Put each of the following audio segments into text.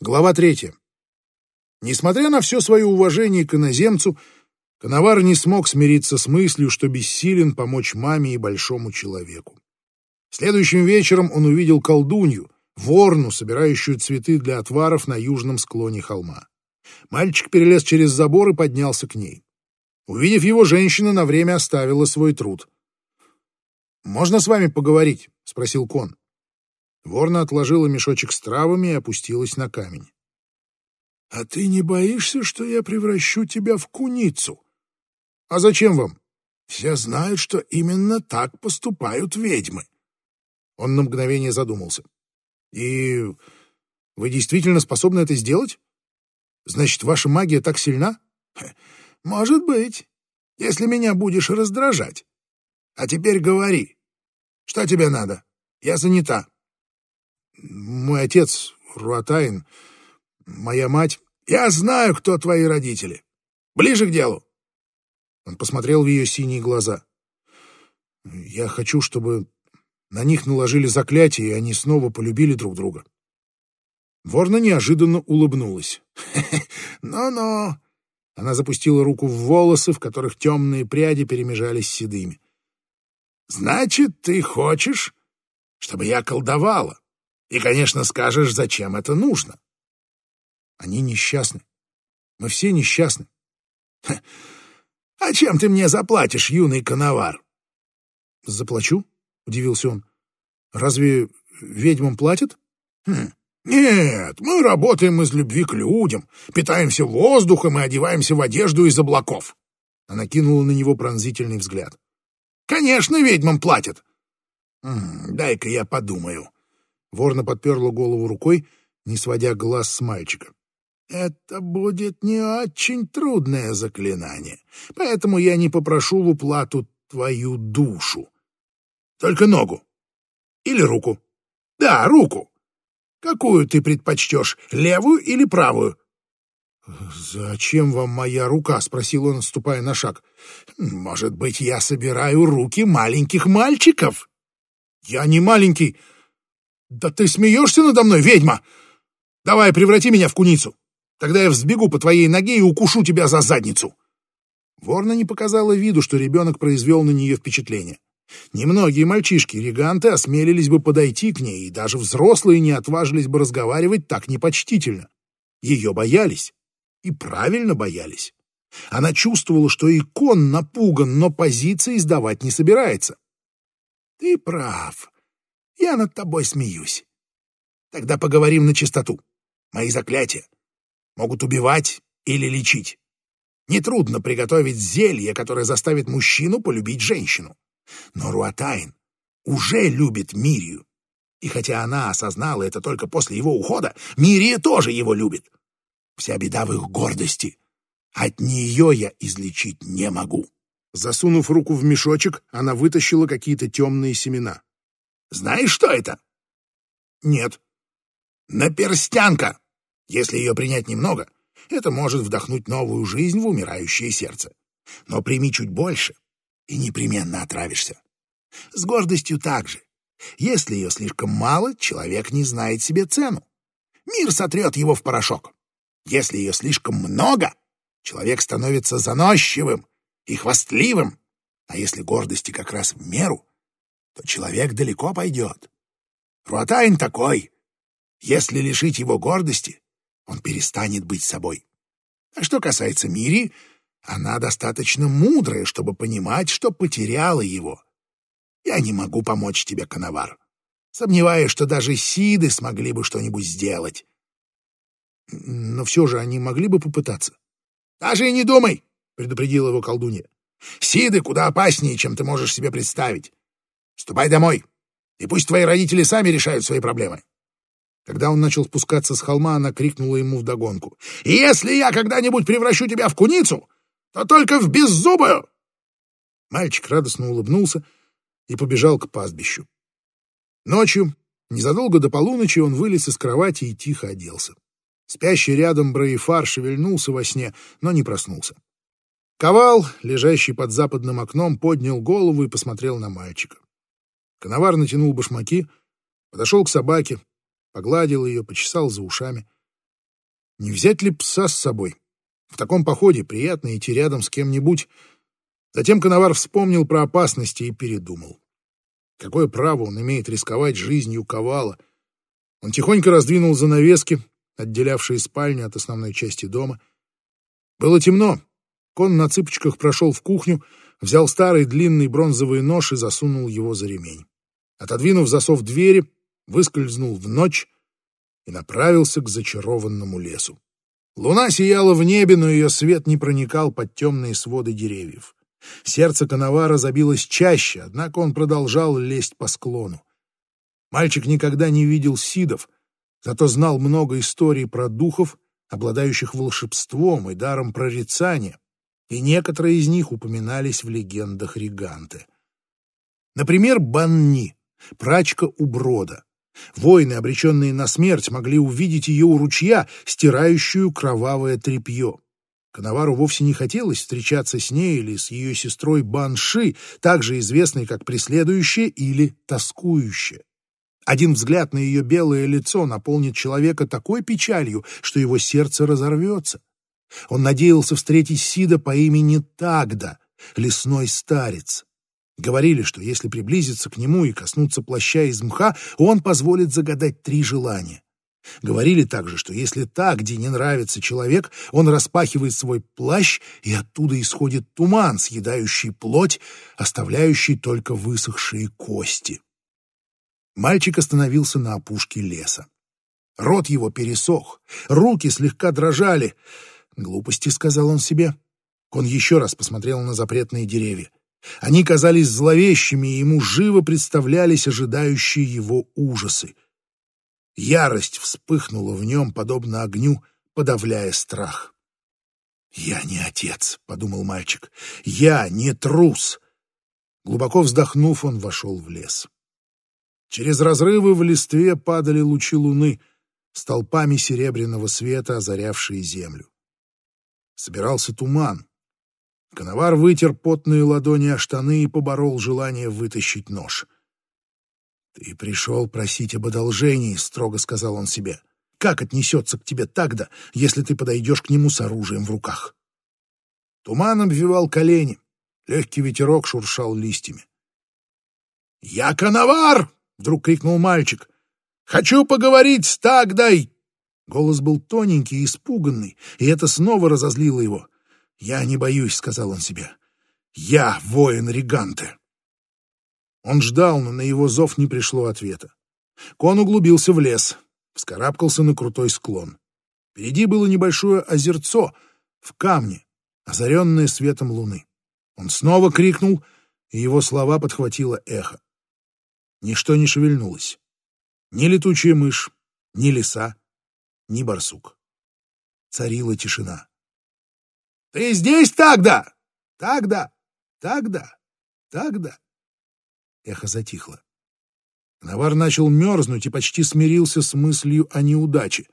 Глава третья. Несмотря на все свое уважение к иноземцу, Коновар не смог смириться с мыслью, что бессилен помочь маме и большому человеку. Следующим вечером он увидел колдунью, ворну, собирающую цветы для отваров на южном склоне холма. Мальчик перелез через забор и поднялся к ней. Увидев его, женщина на время оставила свой труд. «Можно с вами поговорить?» — спросил Кон. Ворна отложила мешочек с травами и опустилась на камень. — А ты не боишься, что я превращу тебя в куницу? — А зачем вам? — Все знают, что именно так поступают ведьмы. Он на мгновение задумался. — И вы действительно способны это сделать? Значит, ваша магия так сильна? — Может быть, если меня будешь раздражать. А теперь говори. Что тебе надо? Я занята. Мой отец, Руатайн, моя мать... Я знаю, кто твои родители. Ближе к делу. Он посмотрел в ее синие глаза. Я хочу, чтобы на них наложили заклятие, и они снова полюбили друг друга. Ворна неожиданно улыбнулась. «Ну-ну». Она запустила руку в волосы, в которых темные пряди перемежались с седыми. «Значит, ты хочешь, чтобы я колдовала?» И, конечно, скажешь, зачем это нужно. Они несчастны. Мы все несчастны. — А чем ты мне заплатишь, юный коновар? — Заплачу? — удивился он. — Разве ведьмам платят? Хм. Нет, мы работаем из любви к людям, питаемся воздухом и одеваемся в одежду из облаков. Она кинула на него пронзительный взгляд. — Конечно, ведьмам платят. Дай-ка я подумаю. Ворна подперла голову рукой, не сводя глаз с мальчика. «Это будет не очень трудное заклинание, поэтому я не попрошу в уплату твою душу. Только ногу. Или руку. Да, руку. Какую ты предпочтешь, левую или правую?» «Зачем вам моя рука?» — спросил он, ступая на шаг. «Может быть, я собираю руки маленьких мальчиков?» «Я не маленький!» «Да ты смеешься надо мной, ведьма! Давай, преврати меня в куницу! Тогда я взбегу по твоей ноге и укушу тебя за задницу!» Ворна не показала виду, что ребенок произвел на нее впечатление. Немногие мальчишки-реганты осмелились бы подойти к ней, и даже взрослые не отважились бы разговаривать так непочтительно. Ее боялись. И правильно боялись. Она чувствовала, что и кон напуган, но позиции сдавать не собирается. — Ты прав, я над тобой смеюсь. Тогда поговорим на чистоту. Мои заклятия могут убивать или лечить. Нетрудно приготовить зелье, которое заставит мужчину полюбить женщину. Но Руатайн уже любит Мирию. И хотя она осознала это только после его ухода, Мирия тоже его любит. Вся беда в их гордости. От нее я излечить не могу. Засунув руку в мешочек, она вытащила какие-то темные семена. Знаешь, что это? Нет. Наперстянка. Если ее принять немного, это может вдохнуть новую жизнь в умирающее сердце. Но прими чуть больше, и непременно отравишься. С гордостью так же. Если ее слишком мало, человек не знает себе цену. Мир сотрет его в порошок. Если ее слишком много, человек становится заносчивым и хвастливым. А если гордости как раз в меру, то человек далеко пойдет. Руатайн такой. Если лишить его гордости, он перестанет быть собой. А что касается Мири, она достаточно мудрая, чтобы понимать, что потеряла его. Я не могу помочь тебе, Коновар. Сомневаюсь, что даже Сиды смогли бы что-нибудь сделать. Но все же они могли бы попытаться. — Даже и не думай, — предупредила его колдунья. — Сиды куда опаснее, чем ты можешь себе представить. Ступай домой, и пусть твои родители сами решают свои проблемы. Когда он начал спускаться с холма, она крикнула ему вдогонку. «Если я когда-нибудь превращу тебя в куницу, то только в беззубую!» Мальчик радостно улыбнулся и побежал к пастбищу. Ночью, незадолго до полуночи, он вылез из кровати и тихо оделся. Спящий рядом Браифар шевельнулся во сне, но не проснулся. Ковал, лежащий под западным окном, поднял голову и посмотрел на мальчика. Коновар натянул башмаки, подошел к собаке, погладил ее, почесал за ушами. Не взять ли пса с собой? В таком походе приятно идти рядом с кем-нибудь. Затем Коновар вспомнил про опасности и передумал. Какое право он имеет рисковать жизнью Ковала? Он тихонько раздвинул занавески, отделявшие спальню от основной части дома. Было темно. Кон на цыпочках прошел в кухню, взял старый длинный бронзовый нож и засунул его за ремень. Отодвинув засов двери, выскользнул в ночь и направился к зачарованному лесу. Луна сияла в небе, но ее свет не проникал под темные своды деревьев. Сердце Коновара забилось чаще, однако он продолжал лезть по склону. Мальчик никогда не видел сидов, зато знал много историй про духов, обладающих волшебством и даром прорицания, и некоторые из них упоминались в легендах Риганты. Например, Банни, прачка у брода. Воины, обреченные на смерть, могли увидеть ее у ручья, стирающую кровавое тряпье. Коновару вовсе не хотелось встречаться с ней или с ее сестрой Банши, также известной как преследующая или тоскующая. Один взгляд на ее белое лицо наполнит человека такой печалью, что его сердце разорвется. Он надеялся встретить Сида по имени Тагда, лесной старец. Говорили, что если приблизиться к нему и коснуться плаща из мха, он позволит загадать три желания. Говорили также, что если так, где не нравится человек, он распахивает свой плащ, и оттуда исходит туман, съедающий плоть, оставляющий только высохшие кости. Мальчик остановился на опушке леса. Рот его пересох, руки слегка дрожали. «Глупости», — сказал он себе. Он еще раз посмотрел на запретные деревья. Они казались зловещими, и ему живо представлялись ожидающие его ужасы. Ярость вспыхнула в нем, подобно огню, подавляя страх. «Я не отец», — подумал мальчик. «Я не трус». Глубоко вздохнув, он вошел в лес. Через разрывы в листве падали лучи луны, столпами серебряного света озарявшие землю. Собирался туман. Коновар вытер потные ладони о штаны и поборол желание вытащить нож. «Ты пришел просить об одолжении», — строго сказал он себе. «Как отнесется к тебе тогда, если ты подойдешь к нему с оружием в руках?» Туман обвивал колени, легкий ветерок шуршал листьями. «Я коновар!» — вдруг крикнул мальчик. «Хочу поговорить с Тагдой!» Голос был тоненький и испуганный, и это снова разозлило его. «Я не боюсь», — сказал он себе. «Я воин Риганте». Он ждал, но на его зов не пришло ответа. Кон углубился в лес, вскарабкался на крутой склон. Впереди было небольшое озерцо в камне, озаренное светом луны. Он снова крикнул, и его слова подхватило эхо. Ничто не шевельнулось. Ни летучая мышь, ни лиса, ни барсук. Царила тишина. «Ты здесь тогда? Тогда? Тогда? Тогда?» Эхо затихло. Навар начал мерзнуть и почти смирился с мыслью о неудаче.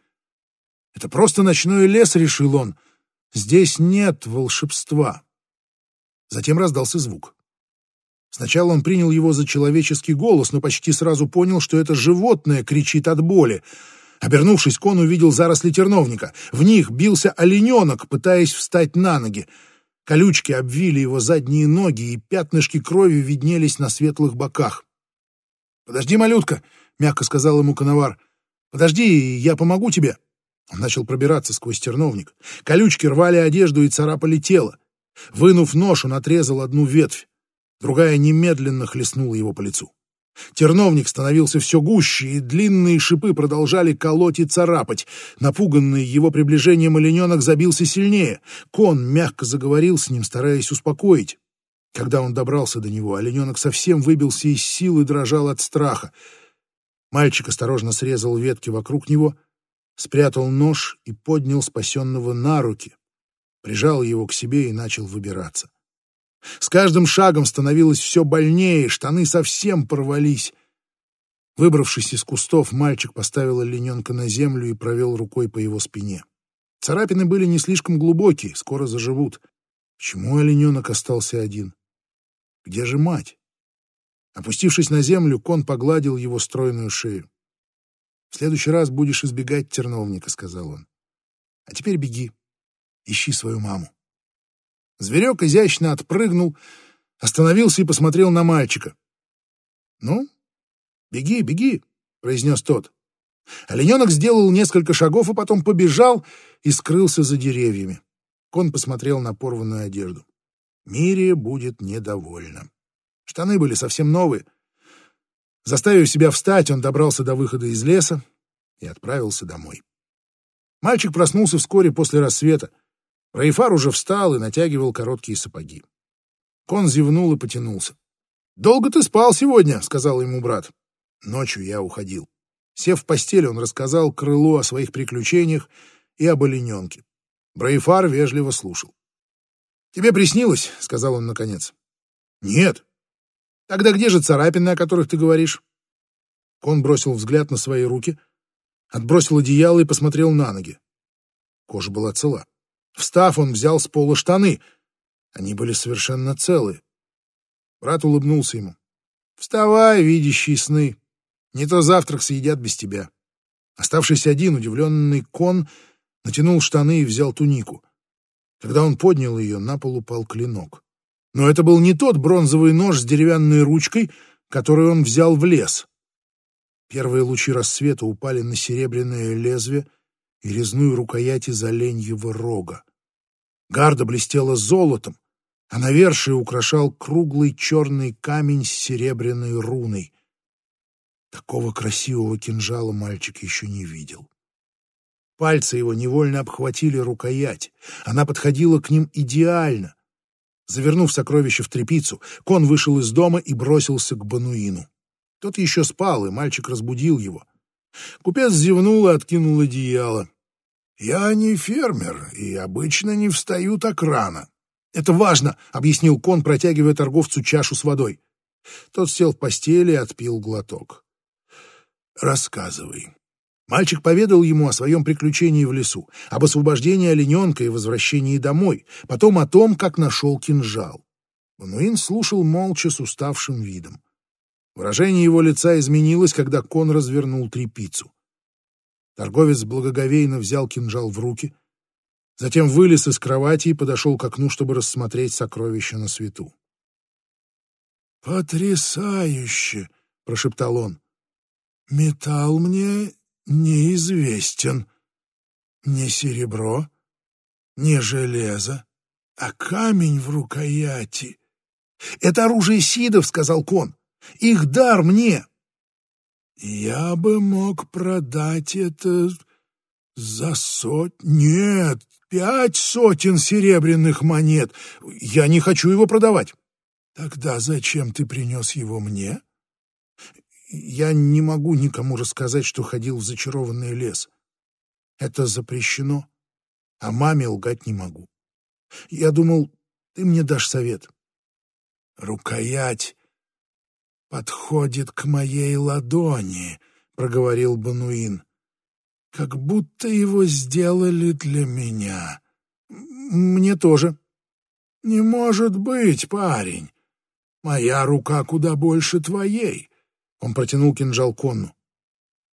«Это просто ночной лес», — решил он. «Здесь нет волшебства». Затем раздался звук. Сначала он принял его за человеческий голос, но почти сразу понял, что это животное кричит от боли. Обернувшись, Кон увидел заросли терновника. В них бился олененок, пытаясь встать на ноги. Колючки обвили его задние ноги, и пятнышки крови виднелись на светлых боках. «Подожди, малютка!» — мягко сказал ему коновар. «Подожди, я помогу тебе!» Он начал пробираться сквозь терновник. Колючки рвали одежду и царапали тело. Вынув нож, он отрезал одну ветвь. Другая немедленно хлестнула его по лицу. Терновник становился все гуще, и длинные шипы продолжали колоть и царапать. Напуганный его приближением олененок забился сильнее. Кон мягко заговорил с ним, стараясь успокоить. Когда он добрался до него, олененок совсем выбился из сил и дрожал от страха. Мальчик осторожно срезал ветки вокруг него, спрятал нож и поднял спасенного на руки, прижал его к себе и начал выбираться. С каждым шагом становилось все больнее, штаны совсем порвались. Выбравшись из кустов, мальчик поставил олененка на землю и провел рукой по его спине. Царапины были не слишком глубокие, скоро заживут. Почему олененок остался один? Где же мать? Опустившись на землю, кон погладил его стройную шею. «В следующий раз будешь избегать терновника», — сказал он. А теперь беги, ищи свою маму. Зверек изящно отпрыгнул, остановился и посмотрел на мальчика. «Ну, беги, беги», — произнес тот. Олененок сделал несколько шагов, а потом побежал и скрылся за деревьями. Кон посмотрел на порванную одежду. Мирия будет недовольна. Штаны были совсем новые. Заставив себя встать, он добрался до выхода из леса и отправился домой. Мальчик проснулся вскоре после рассвета. Раифар уже встал и натягивал короткие сапоги. Кон зевнул и потянулся. «Долго ты спал сегодня?» — сказал ему брат. Ночью я уходил. Сев в постель, он рассказал крылу о своих приключениях и об олененке. Браифар вежливо слушал. «Тебе приснилось?» — сказал он наконец. «Нет». «Тогда где же царапины, о которых ты говоришь?» Кон бросил взгляд на свои руки, отбросил одеяло и посмотрел на ноги. Кожа была цела. Встав, он взял с пола штаны. Они были совершенно целые. Брат улыбнулся ему. «Вставай, видящий сны. Не то завтрак съедят без тебя». Оставшийся один, удивленный кон, натянул штаны и взял тунику. Когда он поднял ее, на пол упал клинок. Но это был не тот бронзовый нож с деревянной ручкой, который он взял в лес. Первые лучи рассвета упали на серебряное лезвие и резную рукоять из оленьего рога. Гарда блестела золотом, а навершие украшал круглый черный камень с серебряной руной. Такого красивого кинжала мальчик еще не видел. Пальцы его невольно обхватили рукоять. Она подходила к ним идеально. Завернув сокровище в тряпицу, кон вышел из дома и бросился к Бануину. Тот еще спал, и мальчик разбудил его. Купец зевнул и откинул одеяло. «Я не фермер и обычно не встаю так рано». «Это важно», — объяснил кон, протягивая торговцу чашу с водой. Тот сел в постели и отпил глоток. «Рассказывай». Мальчик поведал ему о своем приключении в лесу, об освобождении олененка и возвращении домой, потом о том, как нашел кинжал. Бануин слушал молча с уставшим видом. Выражение его лица изменилось, когда кон развернул трепицу. Торговец благоговейно взял кинжал в руки, затем вылез из кровати и подошел к окну, чтобы рассмотреть сокровища на свету. «Потрясающе!» — прошептал он. «Металл мне неизвестен. Не серебро, не железо, а камень в рукояти. «Это оружие сидов», — сказал Кон. «Их дар мне». «Я бы мог продать это за сот... Нет, пять сотен серебряных монет. Я не хочу его продавать». «Тогда зачем ты принес его мне?» Я не могу никому рассказать, что ходил в зачарованный лес. Это запрещено, а маме лгать не могу. Я думал, ты мне дашь совет. Рукоять подходит к моей ладони, проговорил Бануин. Как будто его сделали для меня. Мне тоже. Не может быть, парень. Моя рука куда больше твоей. Он протянул кинжал Конну.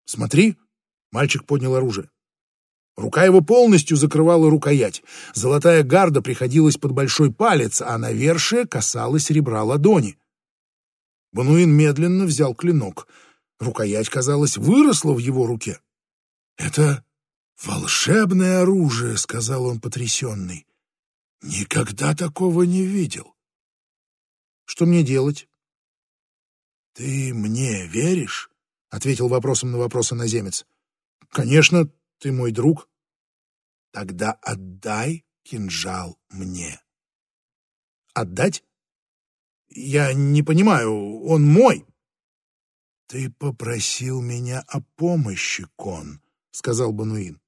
«Смотри!» — мальчик поднял оружие. Рука его полностью закрывала рукоять. Золотая гарда приходилась под большой палец, а навершие касалась ребра ладони. Бануин медленно взял клинок. Рукоять, казалось, выросла в его руке. «Это волшебное оружие», — сказал он потрясенный. «Никогда такого не видел». «Что мне делать?» «Ты мне веришь?» — ответил вопросом на вопрос иноземец. «Конечно, ты мой друг». «Тогда отдай кинжал мне». «Отдать? Я не понимаю, он мой». «Ты попросил меня о помощи, Кон», — сказал Бануин.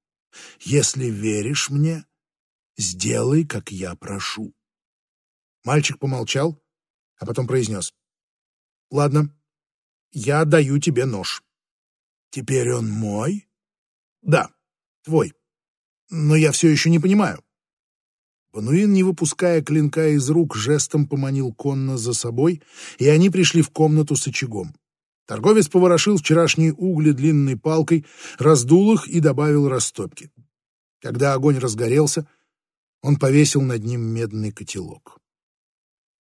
«Если веришь мне, сделай, как я прошу». Мальчик помолчал, а потом произнес. Ладно, я даю тебе нож. Теперь он мой? Да, твой. Но я все еще не понимаю. Бануин, не выпуская клинка из рук, жестом поманил конно за собой, и они пришли в комнату с очагом. Торговец поворошил вчерашние угли длинной палкой, раздул их и добавил растопки. Когда огонь разгорелся, он повесил над ним медный котелок.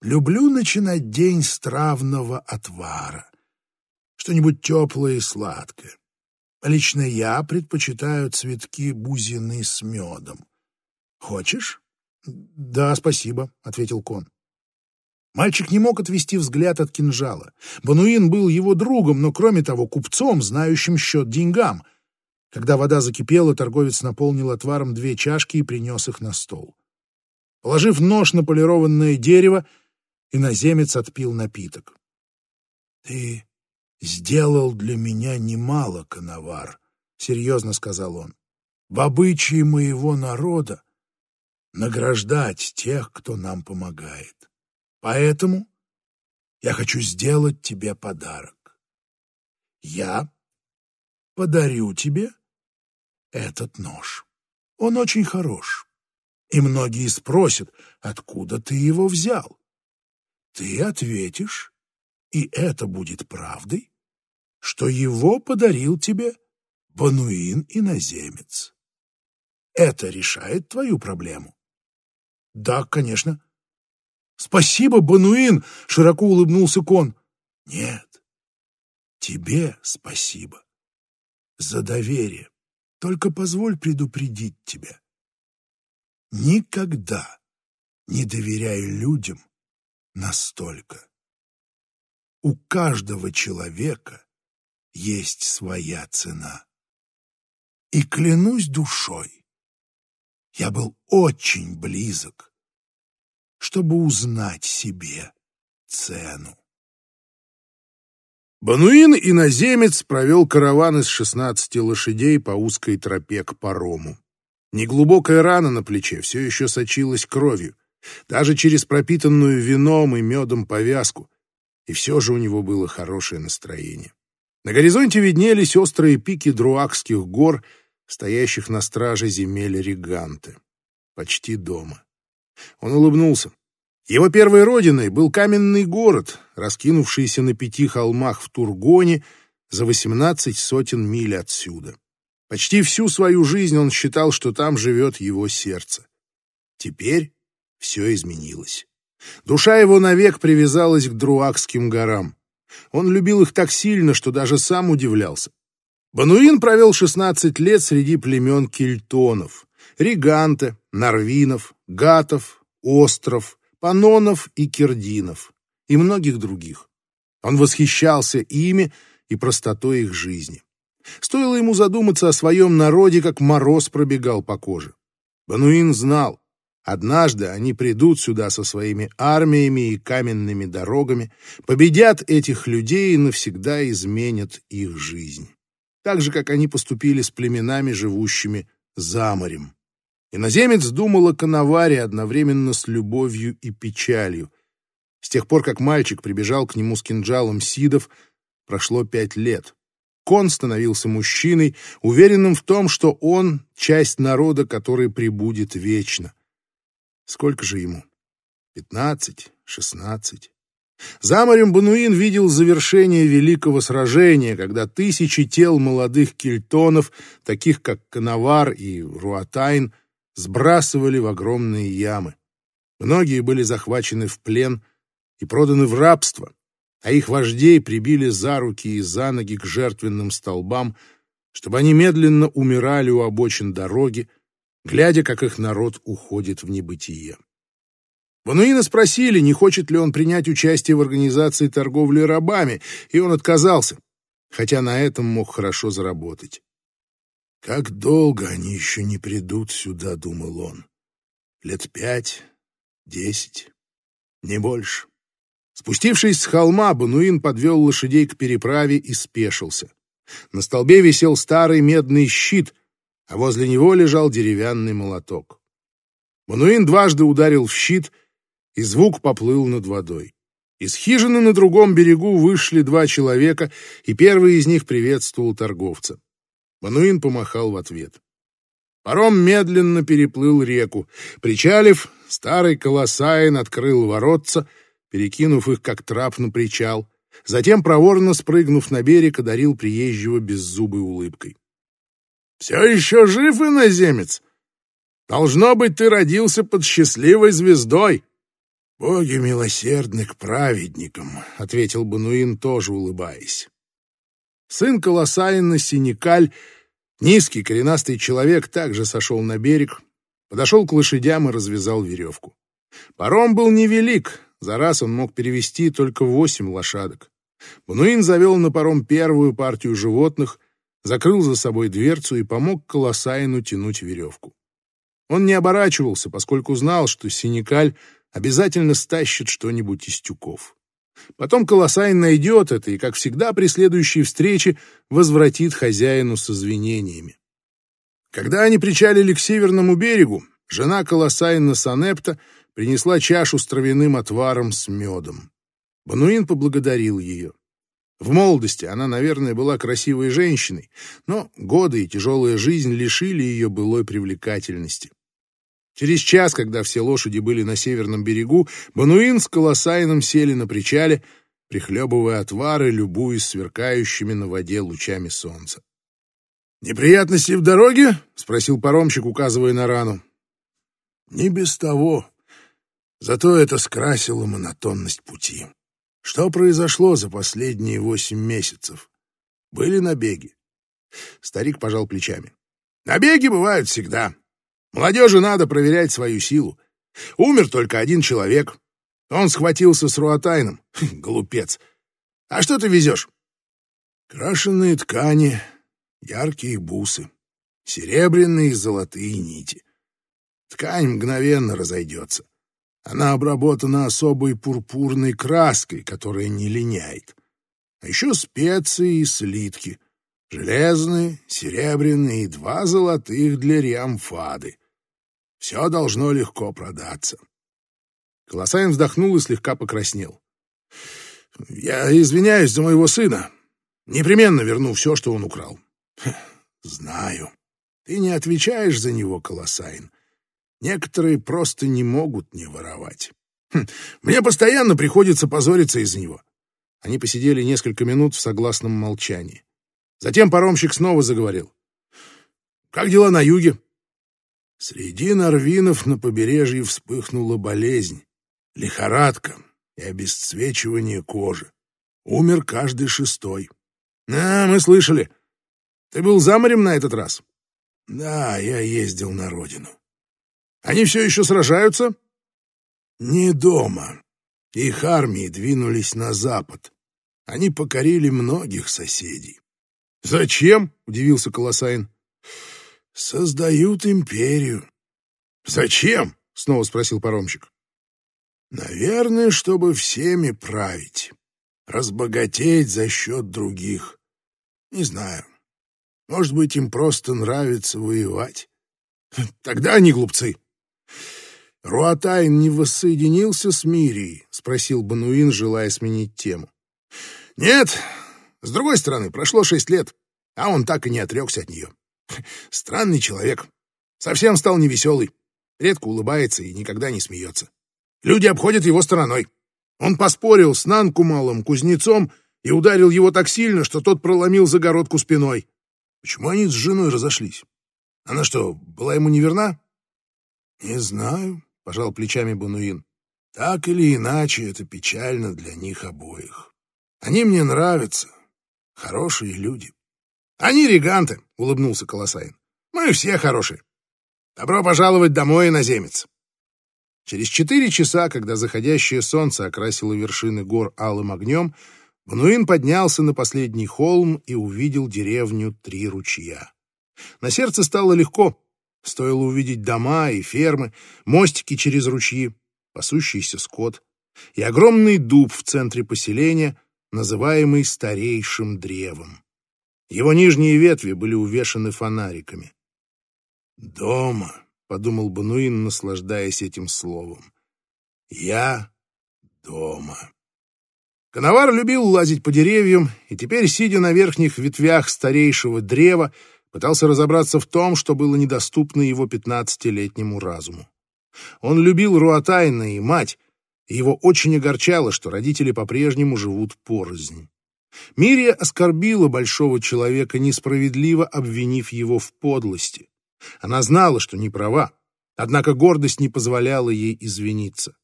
«Люблю начинать день с травного отвара. Что-нибудь теплое и сладкое. Лично я предпочитаю цветки бузины с медом. Хочешь?» «Да, спасибо», — ответил Кон. Мальчик не мог отвести взгляд от кинжала. Бануин был его другом, но, кроме того, купцом, знающим счет деньгам. Когда вода закипела, торговец наполнил отваром две чашки и принес их на стол. Положив нож на полированное дерево, иноземец отпил напиток. — Ты сделал для меня немало, Коновар, — серьезно сказал он. — В обычае моего народа награждать тех, кто нам помогает. Поэтому я хочу сделать тебе подарок. Я подарю тебе этот нож. Он очень хорош. И многие спросят, откуда ты его взял. Ты ответишь, и это будет правдой, что его подарил тебе Бануин-иноземец. Это решает твою проблему. Да, конечно. Спасибо, Бануин, широко улыбнулся Кон. Нет, тебе спасибо за доверие. Только позволь предупредить тебя. Никогда не доверяй людям настолько. У каждого человека есть своя цена. И клянусь душой, я был очень близок, чтобы узнать себе цену. Бануин иноземец провел караван из шестнадцати лошадей по узкой тропе к парому. Неглубокая рана на плече все еще сочилась кровью, даже через пропитанную вином и медом повязку, и все же у него было хорошее настроение. На горизонте виднелись острые пики Друакских гор, стоящих на страже земель Риганты. Почти дома. Он улыбнулся. Его первой родиной был каменный город, раскинувшийся на пяти холмах в Тургоне за восемнадцать сотен миль отсюда. Почти всю свою жизнь он считал, что там живет его сердце. Теперь все изменилось. Душа его навек привязалась к Друакским горам. Он любил их так сильно, что даже сам удивлялся. Бануин провел 16 лет среди племен кельтонов, риганте, нарвинов, гатов, остров, панонов и кирдинов и многих других. Он восхищался ими и простотой их жизни. Стоило ему задуматься о своем народе, как мороз пробегал по коже. Бануин знал, однажды они придут сюда со своими армиями и каменными дорогами, победят этих людей и навсегда изменят их жизнь. Так же, как они поступили с племенами, живущими за морем. Иноземец думал о Коноваре одновременно с любовью и печалью. С тех пор, как мальчик прибежал к нему с кинжалом Сидов, прошло пять лет. Кон становился мужчиной, уверенным в том, что он — часть народа, который прибудет вечно. Сколько же ему? Пятнадцать, шестнадцать. За морем Бануин видел завершение великого сражения, когда тысячи тел молодых кельтонов, таких как Коновар и Руатайн, сбрасывали в огромные ямы. Многие были захвачены в плен и проданы в рабство, а их вождей прибили за руки и за ноги к жертвенным столбам, чтобы они медленно умирали у обочин дороги, глядя, как их народ уходит в небытие. Вануина спросили, не хочет ли он принять участие в организации торговли рабами, и он отказался, хотя на этом мог хорошо заработать. Как долго они еще не придут сюда, думал он. Лет пять, десять, не больше. Спустившись с холма, Бануин подвел лошадей к переправе и спешился. На столбе висел старый медный щит, а возле него лежал деревянный молоток. Бануин дважды ударил в щит, и звук поплыл над водой. Из хижины на другом берегу вышли два человека, и первый из них приветствовал торговца. Мануин помахал в ответ. Паром медленно переплыл реку. Причалив, старый колосаин открыл воротца, перекинув их как трап на причал. Затем, проворно спрыгнув на берег, одарил приезжего беззубой улыбкой. — Все еще жив иноземец? Должно быть, ты родился под счастливой звездой. «Боги милосердны к праведникам», — ответил Бануин, тоже улыбаясь. Сын Колосаина Синикаль, низкий коренастый человек, также сошел на берег, подошел к лошадям и развязал веревку. Паром был невелик, за раз он мог перевести только восемь лошадок. Бануин завел на паром первую партию животных, закрыл за собой дверцу и помог Колосаину тянуть веревку. Он не оборачивался, поскольку знал, что Синикаль обязательно стащит что-нибудь из тюков. Потом Колосайн найдет это и, как всегда, при следующей встрече возвратит хозяину с извинениями. Когда они причалили к северному берегу, жена Колосайна Санепта принесла чашу с травяным отваром с медом. Бануин поблагодарил ее. В молодости она, наверное, была красивой женщиной, но годы и тяжелая жизнь лишили ее былой привлекательности. Через час, когда все лошади были на северном берегу, Бануин с Колосайном сели на причале, прихлебывая отвары, любуясь сверкающими на воде лучами солнца. «Неприятности в дороге?» — спросил паромщик, указывая на рану. «Не без того. Зато это скрасило монотонность пути. Что произошло за последние восемь месяцев? Были набеги?» Старик пожал плечами. «Набеги бывают всегда. Молодежи надо проверять свою силу. Умер только один человек. Он схватился с Руатайном. Глупец. А что ты везешь? Крашеные ткани, яркие бусы, серебряные и золотые нити. Ткань мгновенно разойдется. Она обработана особой пурпурной краской, которая не линяет. А еще специи и слитки. Железные, серебряные и два золотых для риамфады. Все должно легко продаться. Колосайн вздохнул и слегка покраснел. «Я извиняюсь за моего сына. Непременно верну все, что он украл». «Знаю. Ты не отвечаешь за него, Колосайн. Некоторые просто не могут не воровать. Хм, мне постоянно приходится позориться из-за него». Они посидели несколько минут в согласном молчании. Затем паромщик снова заговорил. «Как дела на юге?» Среди норвинов на побережье вспыхнула болезнь, лихорадка и обесцвечивание кожи. Умер каждый шестой. А, мы слышали. Ты был за морем на этот раз? Да, я ездил на родину. Они все еще сражаются? Не дома. Их армии двинулись на запад. Они покорили многих соседей. Зачем? Удивился Колосайн. Создают империю. Зачем? Снова спросил паромщик. Наверное, чтобы всеми править. Разбогатеть за счет других. Не знаю. Может быть, им просто нравится воевать. Тогда они глупцы. Руатайн не воссоединился с Мирией? Спросил Бануин, желая сменить тему. Нет. С другой стороны, прошло шесть лет, а он так и не отрекся от нее. Странный человек. Совсем стал невеселый. Редко улыбается и никогда не смеется. Люди обходят его стороной. Он поспорил с Нанкумалом, кузнецом, и ударил его так сильно, что тот проломил загородку спиной. Почему они с женой разошлись? Она что, была ему неверна? Не знаю, пожал плечами Бануин. Так или иначе, это печально для них обоих. Они мне нравятся. Хорошие люди. Они реганты, улыбнулся Колосайн. Мы все хорошие. Добро пожаловать домой, иноземец. Через четыре часа, когда заходящее солнце окрасило вершины гор алым огнем, Бануин поднялся на последний холм и увидел деревню Три ручья. На сердце стало легко. Стоило увидеть дома и фермы, мостики через ручьи, пасущийся скот и огромный дуб в центре поселения, называемый старейшим древом. Его нижние ветви были увешаны фонариками. «Дома», — подумал Бануин, наслаждаясь этим словом. «Я дома». Коновар любил лазить по деревьям, и теперь, сидя на верхних ветвях старейшего древа, пытался разобраться в том, что было недоступно его пятнадцатилетнему разуму. Он любил Руатайна и мать, и его очень огорчало, что родители по-прежнему живут порознь. Мирия оскорбила большого человека, несправедливо обвинив его в подлости. Она знала, что не права, Однако гордость не позволяла ей извиниться.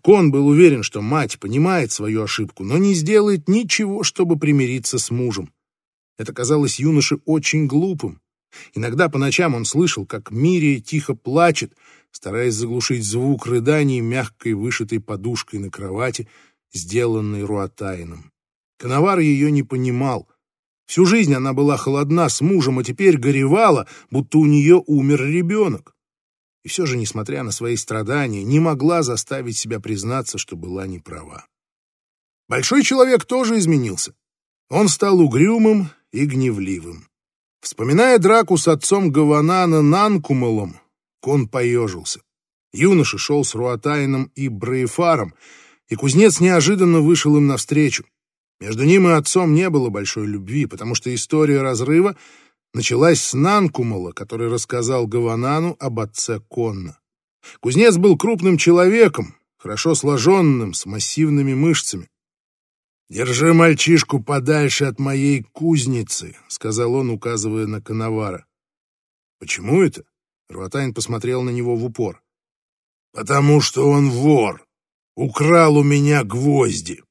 Кон был уверен, что мать понимает свою ошибку, но не сделает ничего, чтобы примириться с мужем. Это казалось юноше очень глупым. Иногда по ночам он слышал, как Мирия тихо плачет, стараясь заглушить звук рыданий мягкой вышитой подушкой на кровати, сделанной Руатаином. Коновар ее не понимал. Всю жизнь она была холодна с мужем, а теперь горевала, будто у нее умер ребенок. И все же, несмотря на свои страдания, не могла заставить себя признаться, что была неправа. Большой человек тоже изменился. Он стал угрюмым и гневливым. Вспоминая драку с отцом Гаванана Нанкумалом, Кон поежился. Юноша шел с Руатайном и Брейфаром, и кузнец неожиданно вышел им навстречу. Между ним и отцом не было большой любви, потому что история разрыва началась с Нанкумала, который рассказал Гаванану об отце Конна. Кузнец был крупным человеком, хорошо сложенным, с массивными мышцами. «Держи мальчишку подальше от моей кузницы», — сказал он, указывая на Коновара. «Почему это?» — Руатайн посмотрел на него в упор. «Потому что он вор. Украл у меня гвозди».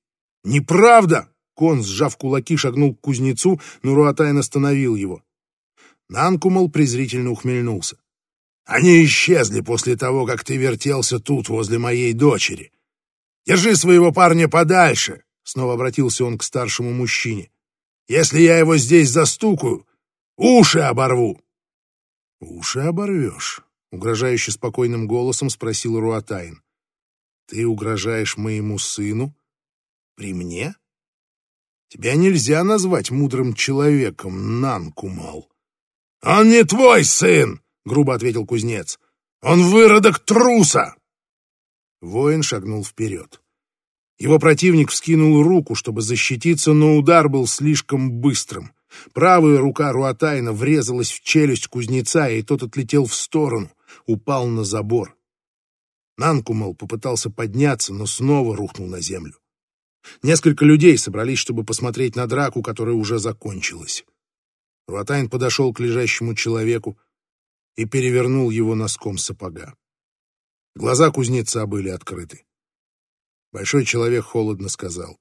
«Неправда!» — Кон, сжав кулаки, шагнул к кузнецу, но Руатайн остановил его. Нанкумал презрительно ухмельнулся. «Они исчезли после того, как ты вертелся тут, возле моей дочери. Держи своего парня подальше!» Снова обратился он к старшему мужчине. «Если я его здесь застукаю, уши оборву!» «Уши оборвешь?» — угрожающе спокойным голосом спросил Руатайн. «Ты угрожаешь моему сыну? При мне? Тебя нельзя назвать мудрым человеком, Нанкумал». «Он не твой сын!» — грубо ответил кузнец. «Он выродок труса!» Воин шагнул вперед. Его противник вскинул руку, чтобы защититься, но удар был слишком быстрым. Правая рука Руатайна врезалась в челюсть кузнеца, и тот отлетел в сторону, упал на забор. Нанкумал попытался подняться, но снова рухнул на землю. Несколько людей собрались, чтобы посмотреть на драку, которая уже закончилась. Руатайн подошел к лежащему человеку и перевернул его носком сапога. Глаза кузнеца были открыты. Большой человек холодно сказал.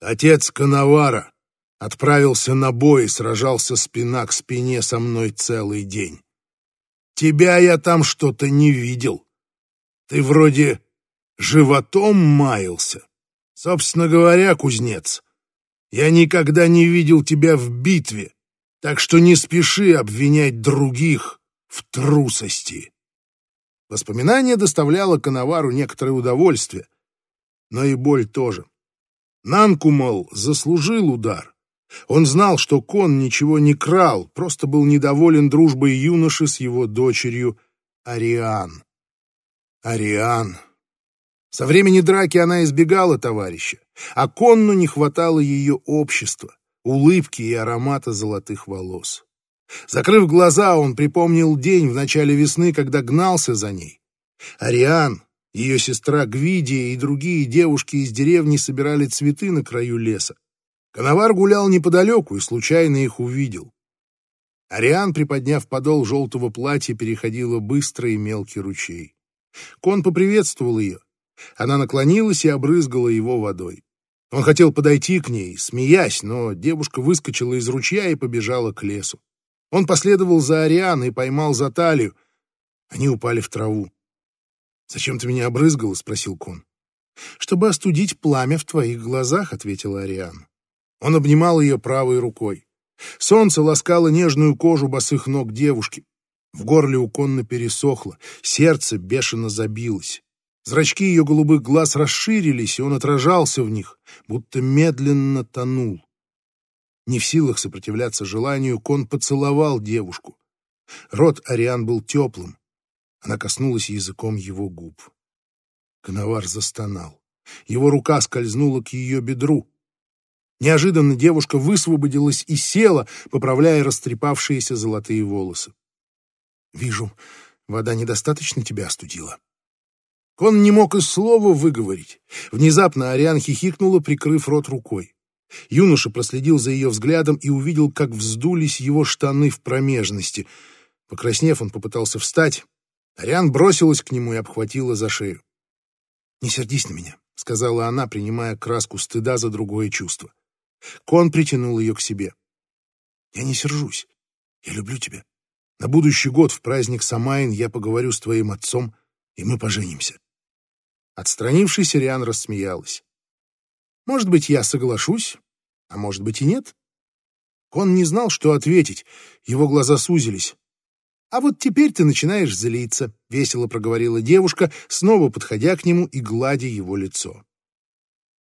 Отец Коновара отправился на бой и сражался спина к спине со мной целый день. Тебя я там что-то не видел. Ты вроде животом маялся. Собственно говоря, кузнец, я никогда не видел тебя в битве, так что не спеши обвинять других в трусости. Воспоминание доставляло Коновару некоторое удовольствие, но и боль тоже. Нанкумал заслужил удар. Он знал, что Кон ничего не крал, просто был недоволен дружбой юноши с его дочерью Ариан. Ариан. Со времени драки она избегала товарища, а Конну не хватало ее общества, улыбки и аромата золотых волос. Закрыв глаза, он припомнил день в начале весны, когда гнался за ней. Ариан ее сестра Гвидия и другие девушки из деревни собирали цветы на краю леса. Коновар гулял неподалеку и случайно их увидел. Ариан, приподняв подол желтого платья, переходила быстрый и мелкий ручей. Кон поприветствовал ее. Она наклонилась и обрызгала его водой. Он хотел подойти к ней, смеясь, но девушка выскочила из ручья и побежала к лесу. Он последовал за Арианой и поймал за талию. Они упали в траву. «Зачем ты меня обрызгала?» — спросил Кон. «Чтобы остудить пламя в твоих глазах», — ответила Ариан. Он обнимал ее правой рукой. Солнце ласкало нежную кожу босых ног девушки. В горле у Конна пересохло, сердце бешено забилось. Зрачки ее голубых глаз расширились, и он отражался в них, будто медленно тонул. Не в силах сопротивляться желанию, Кон поцеловал девушку. Рот Ариан был теплым, она коснулась языком его губ. Коновар застонал. Его рука скользнула к ее бедру. Неожиданно девушка высвободилась и села, поправляя растрепавшиеся золотые волосы. «Вижу, вода недостаточно тебя остудила». Он не мог и слова выговорить. Внезапно Ариан хихикнула, прикрыв рот рукой. Юноша проследил за ее взглядом и увидел, как вздулись его штаны в промежности. Покраснев, он попытался встать, Ариан бросилась к нему и обхватила за шею. «Не сердись на меня», — сказала она, принимая краску стыда за другое чувство. Кон притянул ее к себе. «Я не сержусь. Я люблю тебя. На будущий год в праздник Самайн я поговорю с твоим отцом, и мы поженимся». Отстранившись, Ариан рассмеялась. «Может быть, я соглашусь, а может быть и нет». Кон не знал, что ответить, его глаза сузились. «А вот теперь ты начинаешь злиться», — весело проговорила девушка, снова подходя к нему и гладя его лицо.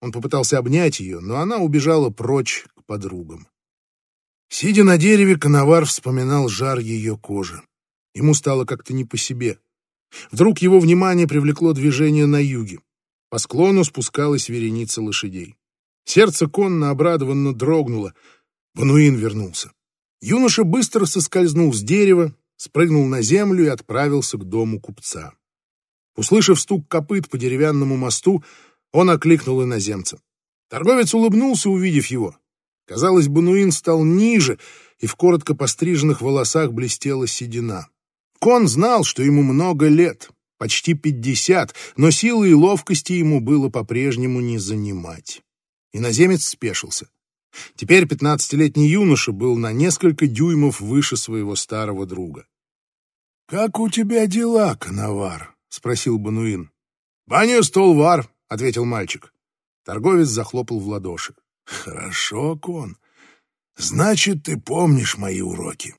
Он попытался обнять ее, но она убежала прочь к подругам. Сидя на дереве, коновар вспоминал жар ее кожи. Ему стало как-то не по себе. Вдруг его внимание привлекло движение на юге. По склону спускалась вереница лошадей. Сердце конно обрадованно дрогнуло. Бануин вернулся. Юноша быстро соскользнул с дерева, спрыгнул на землю и отправился к дому купца. Услышав стук копыт по деревянному мосту, он окликнул иноземца. Торговец улыбнулся, увидев его. Казалось, Бануин стал ниже, и в коротко постриженных волосах блестела седина. Кон знал, что ему много лет, почти пятьдесят, но силы и ловкости ему было по-прежнему не занимать. Иноземец спешился. Теперь пятнадцатилетний юноша был на несколько дюймов выше своего старого друга. «Как у тебя дела, Коновар?» — спросил Бануин. «Баню столвар», — ответил мальчик. Торговец захлопал в ладоши. «Хорошо, Кон. Значит, ты помнишь мои уроки».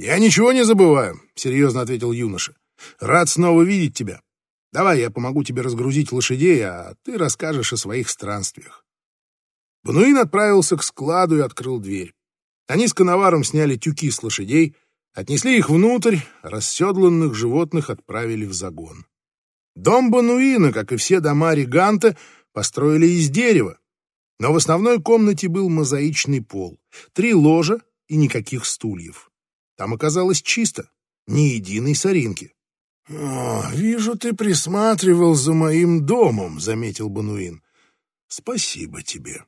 «Я ничего не забываю», — серьезно ответил юноша. «Рад снова видеть тебя. Давай я помогу тебе разгрузить лошадей, а ты расскажешь о своих странствиях». Бануин отправился к складу и открыл дверь. Они с коноваром сняли тюки с лошадей, отнесли их внутрь, расседланных животных отправили в загон. Дом Бануина, как и все дома Риганта, построили из дерева, но в основной комнате был мозаичный пол, три ложа и никаких стульев. Там оказалось чисто, ни единой соринки. — О, вижу, ты присматривал за моим домом, — заметил Бануин. — Спасибо тебе.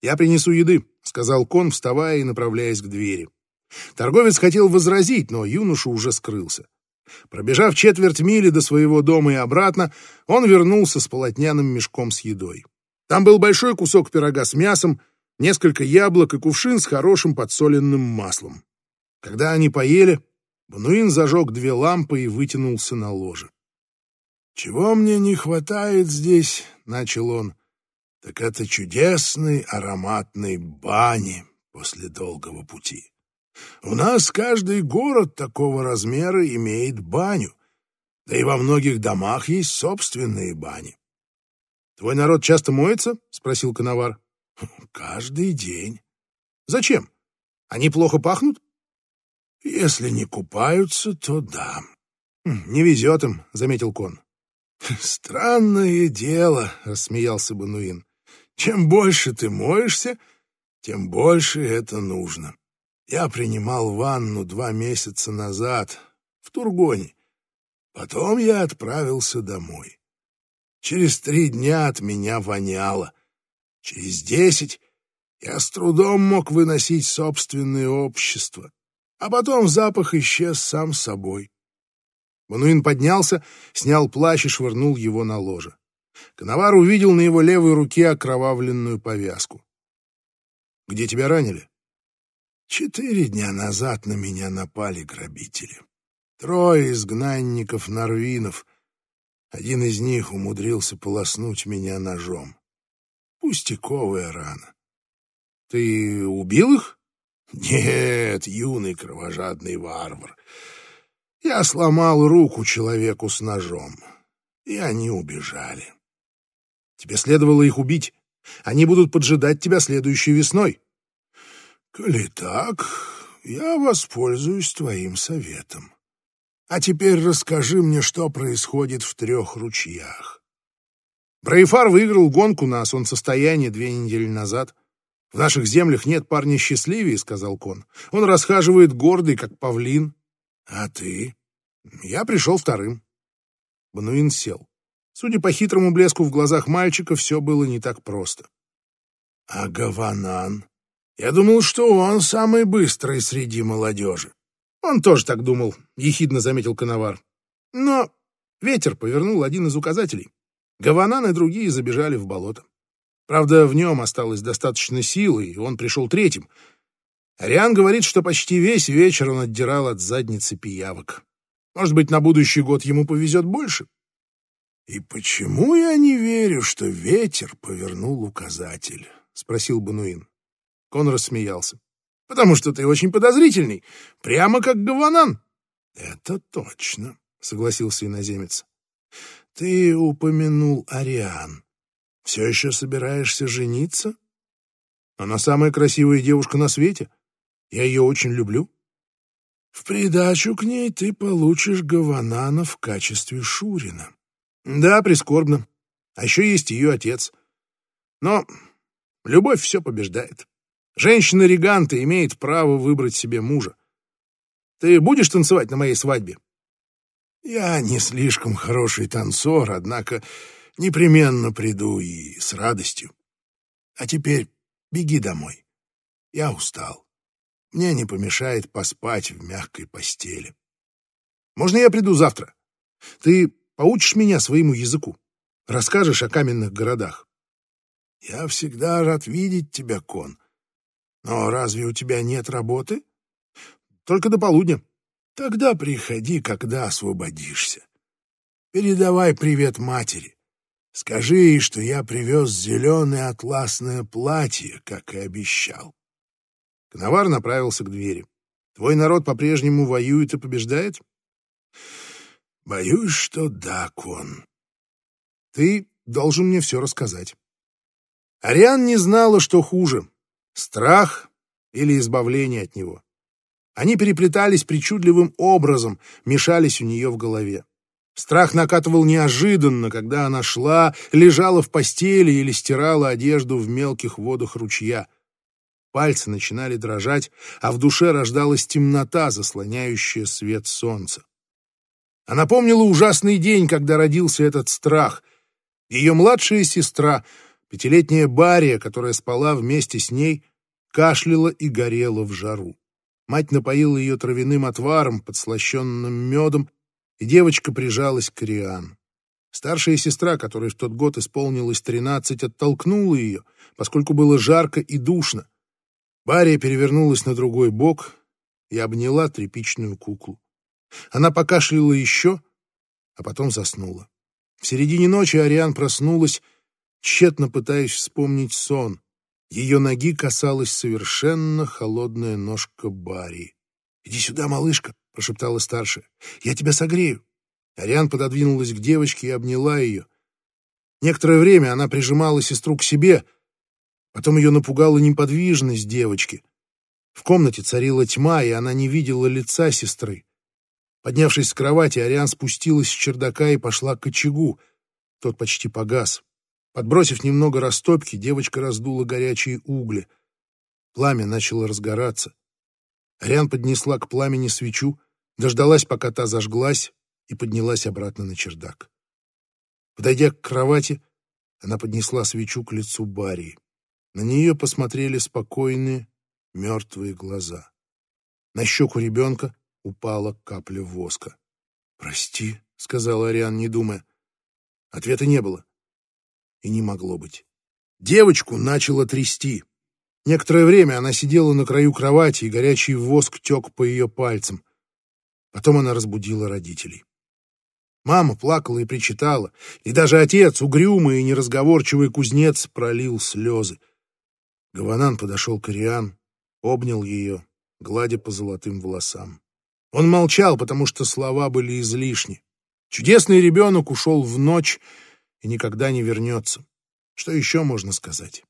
«Я принесу еды», — сказал Кон, вставая и направляясь к двери. Торговец хотел возразить, но юноша уже скрылся. Пробежав четверть мили до своего дома и обратно, он вернулся с полотняным мешком с едой. Там был большой кусок пирога с мясом, несколько яблок и кувшин с хорошим подсоленным маслом. Когда они поели, Бануин зажег две лампы и вытянулся на ложе. «Чего мне не хватает здесь?» — начал он так это чудесной ароматной бани после долгого пути. У нас каждый город такого размера имеет баню, да и во многих домах есть собственные бани. — Твой народ часто моется? — спросил Коновар. — Каждый день. — Зачем? Они плохо пахнут? — Если не купаются, то да. Хм, — Не везет им, — заметил Кон. — Странное дело, — рассмеялся Бануин. Чем больше ты моешься, тем больше это нужно. Я принимал ванну два месяца назад в Тургоне. Потом я отправился домой. Через три дня от меня воняло. Через десять я с трудом мог выносить собственное общество. А потом запах исчез сам собой. Мануин поднялся, снял плащ и швырнул его на ложе. Коновар увидел на его левой руке окровавленную повязку. «Где тебя ранили?» «Четыре дня назад на меня напали грабители. Трое изгнанников-норвинов. Один из них умудрился полоснуть меня ножом. Пустяковая рана. Ты убил их? Нет, юный кровожадный варвар. Я сломал руку человеку с ножом, и они убежали. Тебе следовало их убить. Они будут поджидать тебя следующей весной. Коли так, я воспользуюсь твоим советом. А теперь расскажи мне, что происходит в трех ручьях. Брейфар выиграл гонку на солнцестояние две недели назад. В наших землях нет парня счастливее, сказал Кон. Он расхаживает гордый, как павлин. А ты? Я пришел вторым. Бануин сел. Судя по хитрому блеску в глазах мальчика, все было не так просто. — А Гаванан? Я думал, что он самый быстрый среди молодежи. Он тоже так думал, — ехидно заметил Коновар. Но Ветер повернул один из указателей. Гаванан и другие забежали в болото. Правда, в нем осталось достаточно силы, и он пришел третьим. Ариан говорит, что почти весь вечер он отдирал от задницы пиявок. Может быть, на будущий год ему повезет больше? «И почему я не верю, что ветер повернул указатель?» — спросил Бануин. Кон рассмеялся. «Потому что ты очень подозрительный, прямо как Гаванан». «Это точно», — согласился иноземец. «Ты упомянул Ариан. Все еще собираешься жениться?» «Она самая красивая девушка на свете. Я ее очень люблю». «В придачу к ней ты получишь Гаванана в качестве Шурина». «Да, прискорбно. А еще есть ее отец. Но любовь все побеждает. Женщина-реганта имеет право выбрать себе мужа. Ты будешь танцевать на моей свадьбе?» «Я не слишком хороший танцор, однако непременно приду и с радостью. А теперь беги домой. Я устал. Мне не помешает поспать в мягкой постели. Можно я приду завтра? Ты поучишь меня своему языку? Расскажешь о каменных городах? Я всегда рад видеть тебя, Кон. Но разве у тебя нет работы? Только до полудня. Тогда приходи, когда освободишься. Передавай привет матери. Скажи ей, что я привез зеленое атласное платье, как и обещал. Коновар направился к двери. Твой народ по-прежнему воюет и побеждает? Боюсь, что да, Кон. Ты должен мне все рассказать. Ариан не знала, что хуже страх или избавление от него. Они переплетались причудливым образом, мешались у нее в голове. Страх накатывал неожиданно, когда она шла, лежала в постели или стирала одежду в мелких водах ручья. Пальцы начинали дрожать, а в душе рождалась темнота, заслоняющая свет солнца. Она помнила ужасный день, когда родился этот страх. Ее младшая сестра Пятилетняя Бария, которая спала вместе с ней, кашляла и горела в жару. Мать напоила ее травяным отваром, подслащенным медом, и девочка прижалась к Риан. Старшая сестра, которой в тот год исполнилось тринадцать, оттолкнула ее, поскольку было жарко и душно. Бария перевернулась на другой бок и обняла тряпичную куклу. Она покашляла еще, а потом заснула. В середине ночи Ариан проснулась тщетно пытаясь вспомнить сон. Ее ноги касалась совершенно холодная ножка Барри. «Иди сюда, малышка», — прошептала старшая. «Я тебя согрею». Ариан пододвинулась к девочке и обняла ее. Некоторое время она прижимала сестру к себе, потом ее напугала неподвижность девочки. В комнате царила тьма, и она не видела лица сестры. Поднявшись с кровати, Ариан спустилась с чердака и пошла к очагу. Тот почти погас. Подбросив немного растопки, девочка раздула горячие угли. Пламя начало разгораться. Ариан поднесла к пламени свечу, дождалась, пока та зажглась, и поднялась обратно на чердак. Подойдя к кровати, она поднесла свечу к лицу Барии. На нее посмотрели спокойные, мертвые глаза. На щеку ребенка упала капля воска. «Прости», — сказал Ариан, не думая. Ответа не было и не могло быть. Девочку начало трясти. Некоторое время она сидела на краю кровати, и горячий воск тек по ее пальцам. Потом она разбудила родителей. Мама плакала и причитала, и даже отец, угрюмый и неразговорчивый кузнец, пролил слезы. Гаванан подошел к Ариан, обнял ее, гладя по золотым волосам. Он молчал, потому что слова были излишни. Чудесный ребенок ушел в ночь, и никогда не вернется. Что еще можно сказать?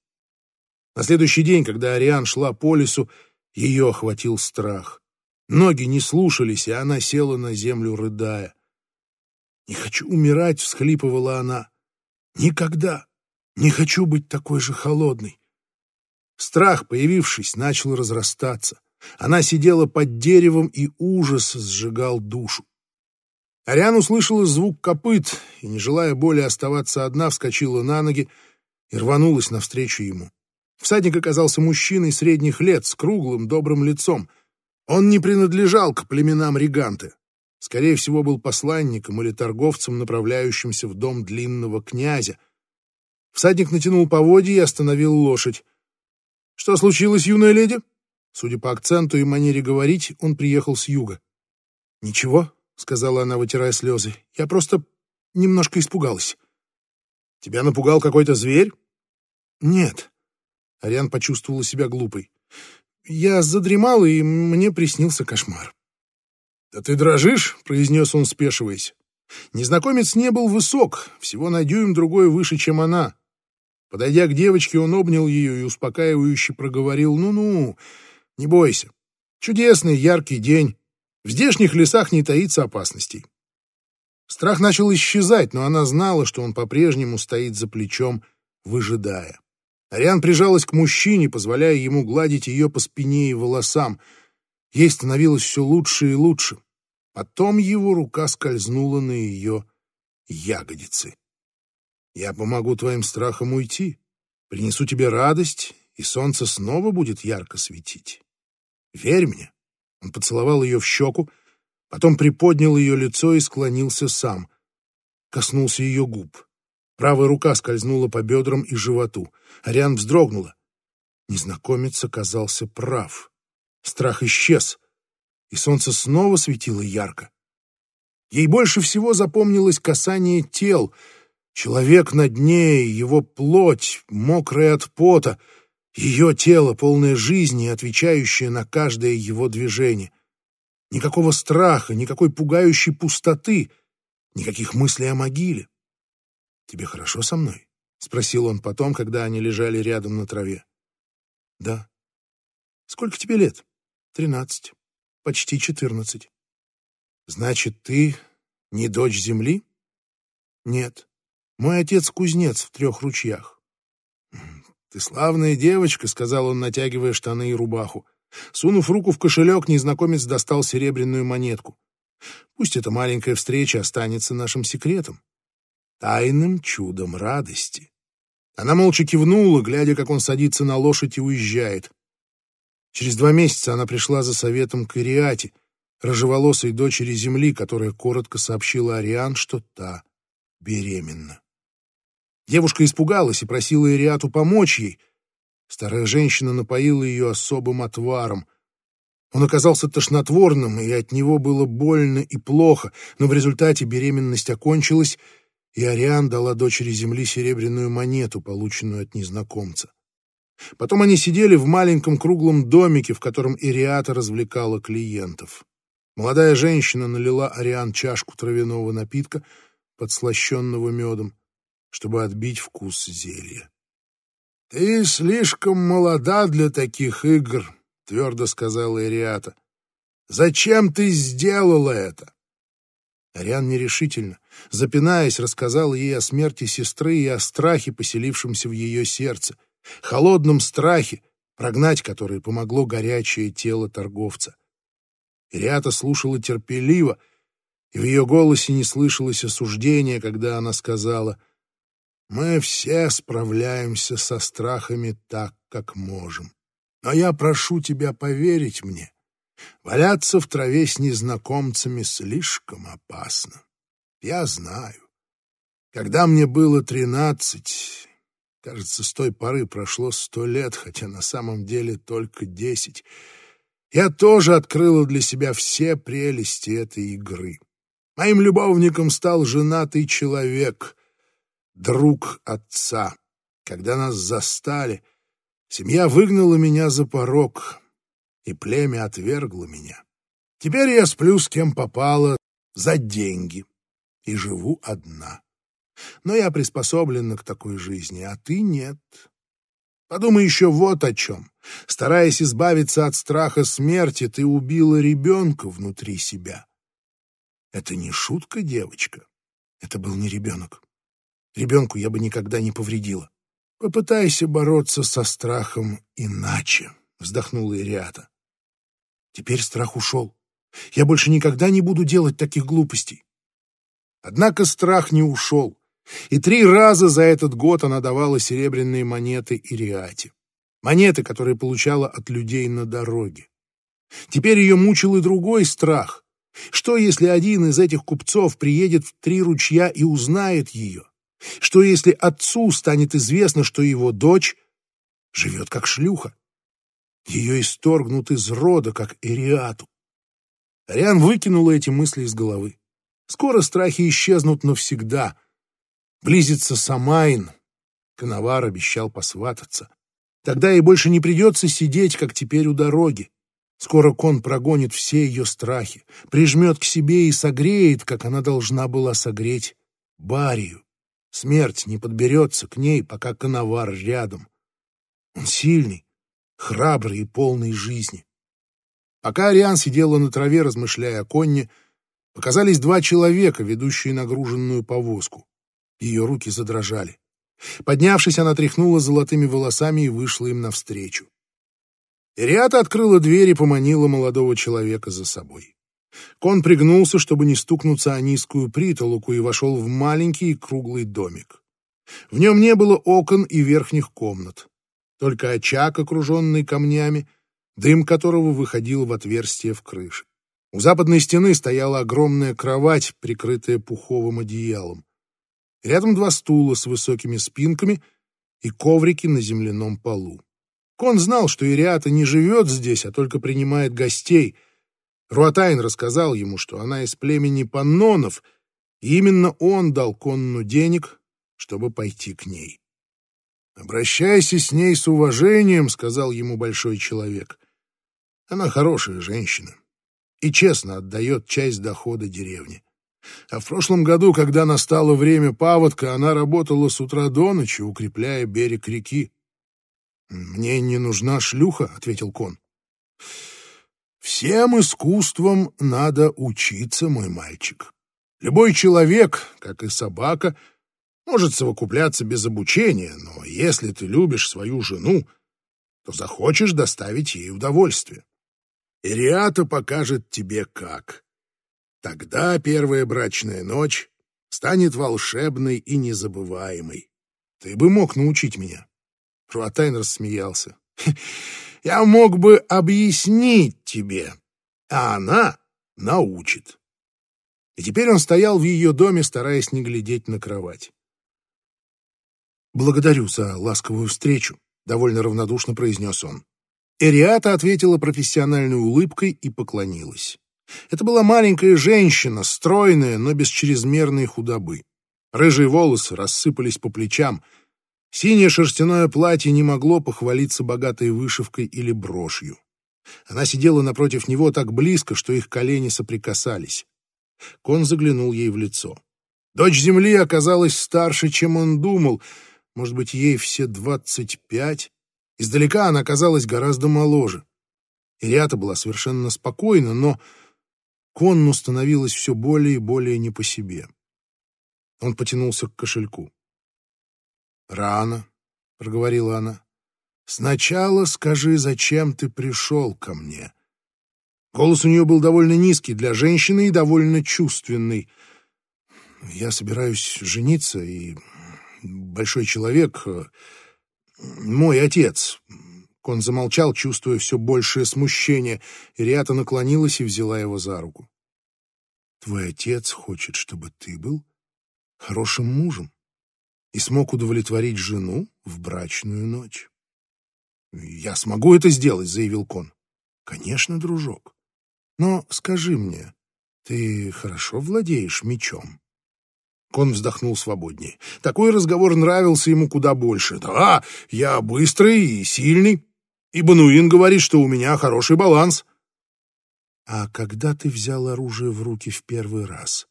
На следующий день, когда Ариан шла по лесу, ее охватил страх. Ноги не слушались, и она села на землю, рыдая. «Не хочу умирать», — всхлипывала она. «Никогда! Не хочу быть такой же холодной!» Страх, появившись, начал разрастаться. Она сидела под деревом, и ужас сжигал душу. Ариан услышала звук копыт и, не желая более оставаться одна, вскочила на ноги и рванулась навстречу ему. Всадник оказался мужчиной средних лет с круглым добрым лицом. Он не принадлежал к племенам Риганты. Скорее всего, был посланником или торговцем, направляющимся в дом длинного князя. Всадник натянул поводья и остановил лошадь. «Что случилось, юная леди?» Судя по акценту и манере говорить, он приехал с юга. «Ничего», — сказала она, вытирая слезы, — «я просто немножко испугалась». «Тебя напугал какой-то зверь?» «Нет». Ариан почувствовала себя глупой. «Я задремал, и мне приснился кошмар». «Да ты дрожишь?» — произнес он, спешиваясь. Незнакомец не был высок, всего на дюйм другой выше, чем она. Подойдя к девочке, он обнял ее и успокаивающе проговорил «Ну-ну, не бойся. Чудесный яркий день. В здешних лесах не таится опасностей». Страх начал исчезать, но она знала, что он по-прежнему стоит за плечом, выжидая. Ариан прижалась к мужчине, позволяя ему гладить ее по спине и волосам. Ей становилось все лучше и лучше. Потом его рука скользнула на ее ягодицы. «Я помогу твоим страхам уйти, принесу тебе радость, и солнце снова будет ярко светить. Верь мне». Он поцеловал ее в щеку, потом приподнял ее лицо и склонился сам. Коснулся ее губ. Правая рука скользнула по бедрам и животу. Ариан вздрогнула. Незнакомец оказался прав. Страх исчез и солнце снова светило ярко. Ей больше всего запомнилось касание тел. Человек на дне, его плоть, мокрая от пота, ее тело, полное жизни, отвечающее на каждое его движение. Никакого страха, никакой пугающей пустоты, никаких мыслей о могиле. «Тебе хорошо со мной?» — спросил он потом, когда они лежали рядом на траве. «Да». «Сколько тебе лет?» «Тринадцать» почти четырнадцать. Значит, ты не дочь земли? Нет. Мой отец кузнец в трех ручьях. Ты славная девочка, сказал он, натягивая штаны и рубаху. Сунув руку в кошелек, незнакомец достал серебряную монетку. Пусть эта маленькая встреча останется нашим секретом. Тайным чудом радости. Она молча кивнула, глядя, как он садится на лошадь и уезжает. Через два месяца она пришла за советом к Ириате, рыжеволосой дочери Земли, которая коротко сообщила Ариан, что та беременна. Девушка испугалась и просила Ириату помочь ей. Старая женщина напоила ее особым отваром. Он оказался тошнотворным, и от него было больно и плохо, но в результате беременность окончилась, и Ариан дала дочери Земли серебряную монету, полученную от незнакомца. Потом они сидели в маленьком круглом домике, в котором Ириата развлекала клиентов. Молодая женщина налила Ариан чашку травяного напитка, подслащенного медом, чтобы отбить вкус зелья. — Ты слишком молода для таких игр, — твердо сказала Ириата. — Зачем ты сделала это? Ариан нерешительно, запинаясь, рассказал ей о смерти сестры и о страхе, поселившемся в ее сердце — холодном страхе, прогнать который помогло горячее тело торговца. Ириата слушала терпеливо, и в ее голосе не слышалось осуждения, когда она сказала «Мы все справляемся со страхами так, как можем. Но я прошу тебя поверить мне, валяться в траве с незнакомцами слишком опасно. Я знаю. Когда мне было тринадцать, Кажется, с той поры прошло сто лет, хотя на самом деле только десять. Я тоже открыла для себя все прелести этой игры. Моим любовником стал женатый человек, друг отца. Когда нас застали, семья выгнала меня за порог, и племя отвергло меня. Теперь я сплю с кем попало за деньги и живу одна. Но я приспособлена к такой жизни, а ты нет. Подумай еще вот о чем. Стараясь избавиться от страха смерти, ты убила ребенка внутри себя. Это не шутка, девочка. Это был не ребенок. Ребенку я бы никогда не повредила. Попытайся бороться со страхом иначе, вздохнула Ириата. Теперь страх ушел. Я больше никогда не буду делать таких глупостей. Однако страх не ушел. И три раза за этот год она давала серебряные монеты Ириате. Монеты, которые получала от людей на дороге. Теперь ее мучил и другой страх. Что, если один из этих купцов приедет в Три ручья и узнает ее? Что, если отцу станет известно, что его дочь живет как шлюха? Ее исторгнут из рода, как Эриату. Ариан выкинула эти мысли из головы. Скоро страхи исчезнут навсегда. Близится Самайн. Коновар обещал посвататься. Тогда ей больше не придется сидеть, как теперь у дороги. Скоро кон прогонит все ее страхи, прижмет к себе и согреет, как она должна была согреть Барию. Смерть не подберется к ней, пока коновар рядом. Он сильный, храбрый и полный жизни. Пока Ариан сидела на траве, размышляя о конне, показались два человека, ведущие нагруженную повозку. Ее руки задрожали. Поднявшись, она тряхнула золотыми волосами и вышла им навстречу. Ириата открыла дверь и поманила молодого человека за собой. Кон пригнулся, чтобы не стукнуться о низкую притолоку, и вошел в маленький круглый домик. В нем не было окон и верхних комнат, только очаг, окруженный камнями, дым которого выходил в отверстие в крыше. У западной стены стояла огромная кровать, прикрытая пуховым одеялом. Рядом два стула с высокими спинками и коврики на земляном полу. Кон знал, что Ириата не живет здесь, а только принимает гостей. Руатайн рассказал ему, что она из племени Паннонов, и именно он дал Конну денег, чтобы пойти к ней. «Обращайся с ней с уважением», — сказал ему большой человек. «Она хорошая женщина и честно отдает часть дохода деревни. А в прошлом году, когда настало время паводка, она работала с утра до ночи, укрепляя берег реки. «Мне не нужна шлюха», — ответил Кон. «Всем искусствам надо учиться, мой мальчик. Любой человек, как и собака, может совокупляться без обучения, но если ты любишь свою жену, то захочешь доставить ей удовольствие. Ириата покажет тебе как. Тогда первая брачная ночь станет волшебной и незабываемой. Ты бы мог научить меня. Руатайн рассмеялся. Я мог бы объяснить тебе, а она научит. И теперь он стоял в ее доме, стараясь не глядеть на кровать. «Благодарю за ласковую встречу», — довольно равнодушно произнес он. Эриата ответила профессиональной улыбкой и поклонилась. Это была маленькая женщина, стройная, но без чрезмерной худобы. Рыжие волосы рассыпались по плечам. Синее шерстяное платье не могло похвалиться богатой вышивкой или брошью. Она сидела напротив него так близко, что их колени соприкасались. Кон заглянул ей в лицо. Дочь земли оказалась старше, чем он думал. Может быть, ей все двадцать пять? Издалека она казалась гораздо моложе. Ириата была совершенно спокойна, но Конну становилось все более и более не по себе. Он потянулся к кошельку. «Рано», — проговорила она. «Сначала скажи, зачем ты пришел ко мне?» Голос у нее был довольно низкий для женщины и довольно чувственный. «Я собираюсь жениться, и большой человек, мой отец...» Кон замолчал, чувствуя все большее смущение. Ириата наклонилась и взяла его за руку. «Твой отец хочет, чтобы ты был хорошим мужем и смог удовлетворить жену в брачную ночь». «Я смогу это сделать», — заявил Кон. «Конечно, дружок. Но скажи мне, ты хорошо владеешь мечом?» Кон вздохнул свободнее. Такой разговор нравился ему куда больше. «Да, я быстрый и сильный. И Бануин говорит, что у меня хороший баланс. А когда ты взял оружие в руки в первый раз,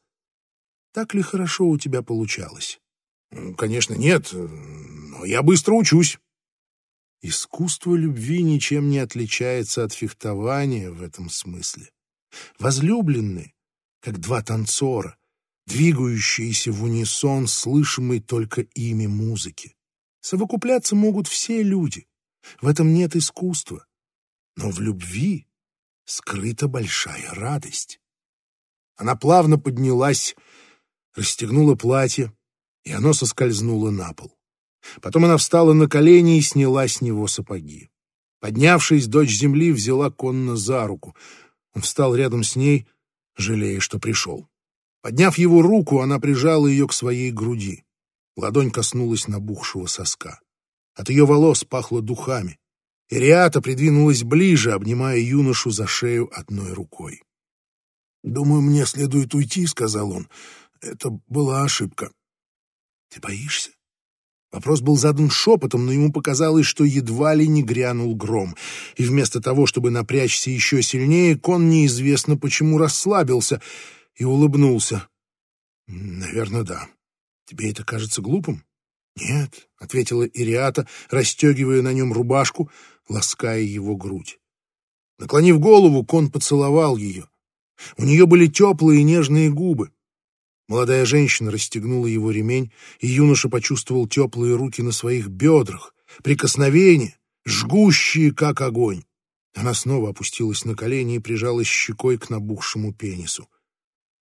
так ли хорошо у тебя получалось? Конечно, нет, но я быстро учусь. Искусство любви ничем не отличается от фехтования в этом смысле. Возлюбленные, как два танцора, двигающиеся в унисон, слышимой только ими музыки. Совокупляться могут все люди, в этом нет искусства. Но в любви скрыта большая радость. Она плавно поднялась, расстегнула платье, и оно соскользнуло на пол. Потом она встала на колени и сняла с него сапоги. Поднявшись, дочь земли взяла конно за руку. Он встал рядом с ней, жалея, что пришел. Подняв его руку, она прижала ее к своей груди. Ладонь коснулась набухшего соска. От ее волос пахло духами. Ириата придвинулась ближе, обнимая юношу за шею одной рукой. «Думаю, мне следует уйти», — сказал он. «Это была ошибка». «Ты боишься?» Вопрос был задан шепотом, но ему показалось, что едва ли не грянул гром. И вместо того, чтобы напрячься еще сильнее, Кон неизвестно почему расслабился и улыбнулся. «Наверное, да. Тебе это кажется глупым?» «Нет», — ответила Ириата, расстегивая на нем рубашку, лаская его грудь. Наклонив голову, Кон поцеловал ее. У нее были теплые и нежные губы. Молодая женщина расстегнула его ремень, и юноша почувствовал теплые руки на своих бедрах, прикосновения, жгущие, как огонь. Она снова опустилась на колени и прижалась щекой к набухшему пенису.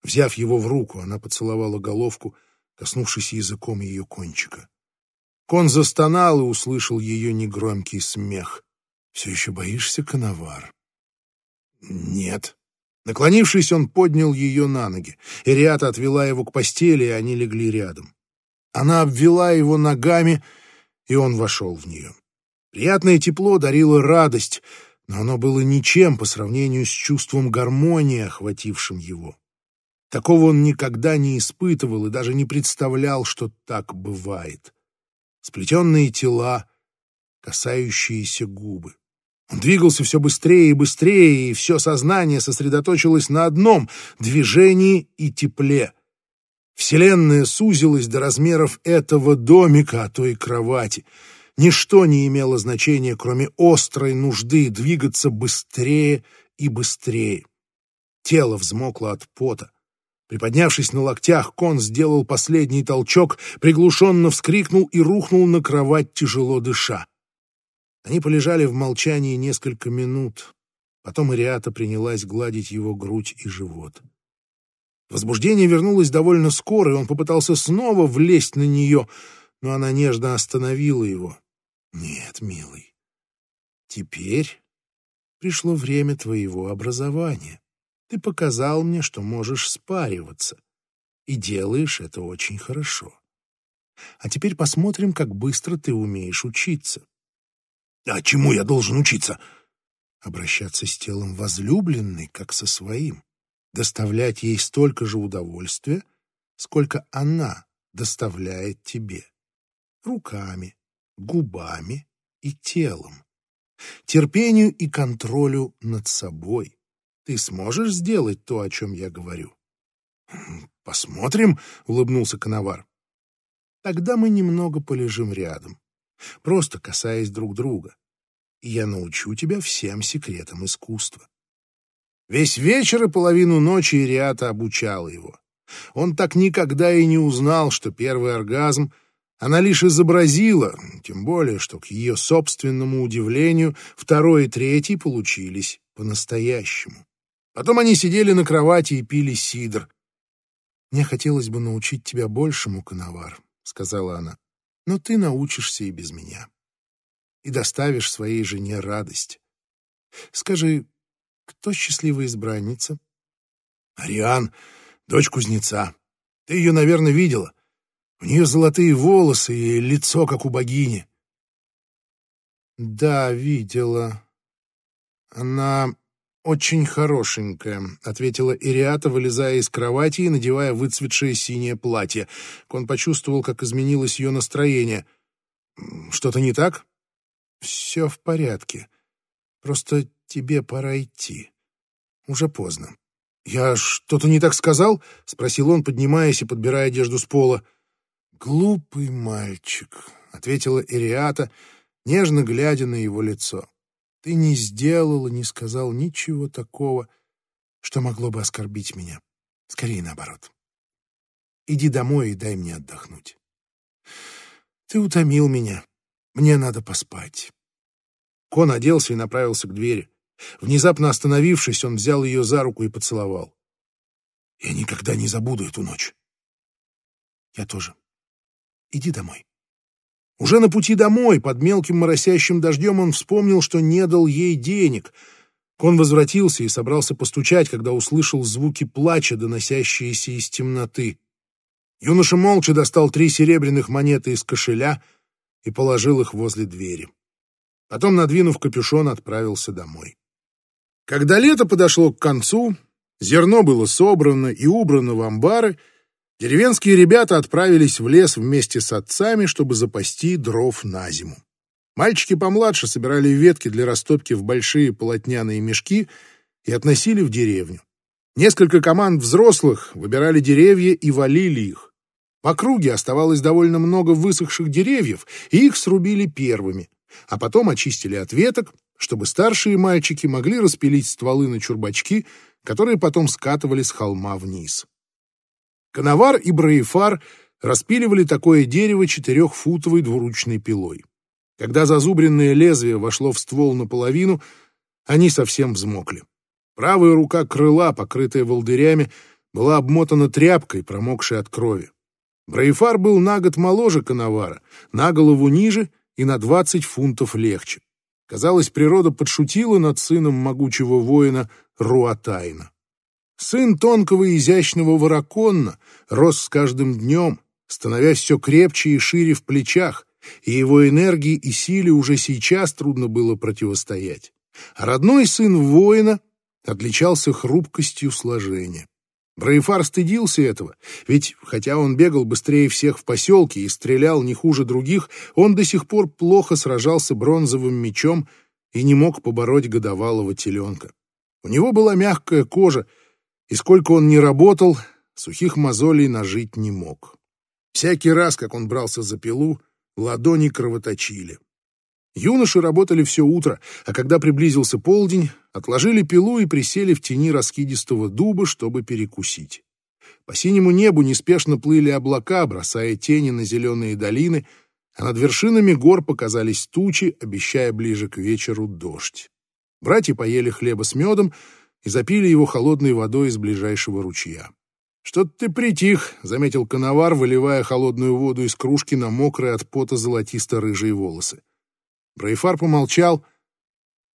Взяв его в руку, она поцеловала головку, коснувшись языком ее кончика. Кон застонал и услышал ее негромкий смех. «Все еще боишься, коновар?» «Нет», Наклонившись, он поднял ее на ноги. Ириата отвела его к постели, и они легли рядом. Она обвела его ногами, и он вошел в нее. Приятное тепло дарило радость, но оно было ничем по сравнению с чувством гармонии, охватившим его. Такого он никогда не испытывал и даже не представлял, что так бывает. Сплетенные тела, касающиеся губы. Он двигался все быстрее и быстрее, и все сознание сосредоточилось на одном — движении и тепле. Вселенная сузилась до размеров этого домика, а то и кровати. Ничто не имело значения, кроме острой нужды двигаться быстрее и быстрее. Тело взмокло от пота. Приподнявшись на локтях, Кон сделал последний толчок, приглушенно вскрикнул и рухнул на кровать, тяжело дыша. Они полежали в молчании несколько минут. Потом Ириата принялась гладить его грудь и живот. Возбуждение вернулось довольно скоро, и он попытался снова влезть на нее, но она нежно остановила его. «Нет, милый, теперь пришло время твоего образования. Ты показал мне, что можешь спариваться, и делаешь это очень хорошо. А теперь посмотрим, как быстро ты умеешь учиться. А чему я должен учиться? Обращаться с телом возлюбленной, как со своим. Доставлять ей столько же удовольствия, сколько она доставляет тебе. Руками, губами и телом. Терпению и контролю над собой. Ты сможешь сделать то, о чем я говорю? Посмотрим, улыбнулся Коновар. Тогда мы немного полежим рядом просто касаясь друг друга. И я научу тебя всем секретам искусства. Весь вечер и половину ночи Ириата обучала его. Он так никогда и не узнал, что первый оргазм она лишь изобразила, тем более, что к ее собственному удивлению второй и третий получились по-настоящему. Потом они сидели на кровати и пили сидр. «Мне хотелось бы научить тебя большему, Коновар», — сказала она но ты научишься и без меня. И доставишь своей жене радость. Скажи, кто счастливая избранница? Ариан, дочь кузнеца. Ты ее, наверное, видела. У нее золотые волосы и лицо, как у богини. Да, видела. Она очень хорошенькая, ответила Ириата, вылезая из кровати и надевая выцветшее синее платье. Он почувствовал, как изменилось ее настроение. Что-то не так? Все в порядке. Просто тебе пора идти. Уже поздно. Я что-то не так сказал? спросил он, поднимаясь и подбирая одежду с пола. Глупый мальчик, ответила Ириата, нежно глядя на его лицо. Ты не сделал и не сказал ничего такого, что могло бы оскорбить меня. Скорее наоборот. Иди домой и дай мне отдохнуть. Ты утомил меня. Мне надо поспать. Кон оделся и направился к двери. Внезапно остановившись, он взял ее за руку и поцеловал. Я никогда не забуду эту ночь. Я тоже. Иди домой. Уже на пути домой, под мелким моросящим дождем, он вспомнил, что не дал ей денег. Кон возвратился и собрался постучать, когда услышал звуки плача, доносящиеся из темноты. Юноша молча достал три серебряных монеты из кошеля и положил их возле двери. Потом, надвинув капюшон, отправился домой. Когда лето подошло к концу, зерно было собрано и убрано в амбары, деревенские ребята отправились в лес вместе с отцами, чтобы запасти дров на зиму. Мальчики помладше собирали ветки для растопки в большие полотняные мешки и относили в деревню. Несколько команд взрослых выбирали деревья и валили их. В округе оставалось довольно много высохших деревьев, и их срубили первыми, а потом очистили от веток, чтобы старшие мальчики могли распилить стволы на чурбачки, которые потом скатывали с холма вниз. Коновар и Браефар распиливали такое дерево четырехфутовой двуручной пилой. Когда зазубренное лезвие вошло в ствол наполовину, они совсем взмокли. Правая рука крыла, покрытая волдырями, была обмотана тряпкой, промокшей от крови. Брейфар был на год моложе Коновара, на голову ниже и на двадцать фунтов легче. Казалось, природа подшутила над сыном могучего воина Руатайна. Сын тонкого и изящного вораконна рос с каждым днем, становясь все крепче и шире в плечах, и его энергии и силе уже сейчас трудно было противостоять. А родной сын воина отличался хрупкостью сложения. Брейфар стыдился этого, ведь, хотя он бегал быстрее всех в поселке и стрелял не хуже других, он до сих пор плохо сражался бронзовым мечом и не мог побороть годовалого теленка. У него была мягкая кожа, и сколько он ни работал, сухих мозолей нажить не мог. Всякий раз, как он брался за пилу, ладони кровоточили. Юноши работали все утро, а когда приблизился полдень, отложили пилу и присели в тени раскидистого дуба, чтобы перекусить. По синему небу неспешно плыли облака, бросая тени на зеленые долины, а над вершинами гор показались тучи, обещая ближе к вечеру дождь. Братья поели хлеба с медом и запили его холодной водой из ближайшего ручья. «Что-то ты притих», — заметил коновар, выливая холодную воду из кружки на мокрые от пота золотисто-рыжие волосы. Брейфар помолчал,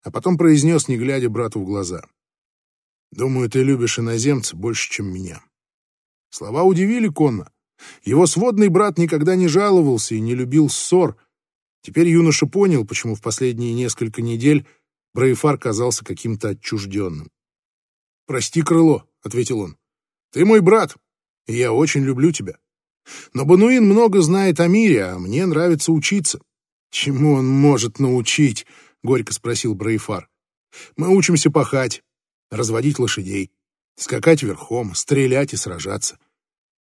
а потом произнес, не глядя брату в глаза. «Думаю, ты любишь иноземца больше, чем меня». Слова удивили Конна. Его сводный брат никогда не жаловался и не любил ссор. Теперь юноша понял, почему в последние несколько недель Брейфар казался каким-то отчужденным. «Прости, крыло», — ответил он. Ты мой брат, и я очень люблю тебя. Но Бануин много знает о мире, а мне нравится учиться. Чему он может научить? Горько спросил Брейфар. Мы учимся пахать, разводить лошадей, скакать верхом, стрелять и сражаться.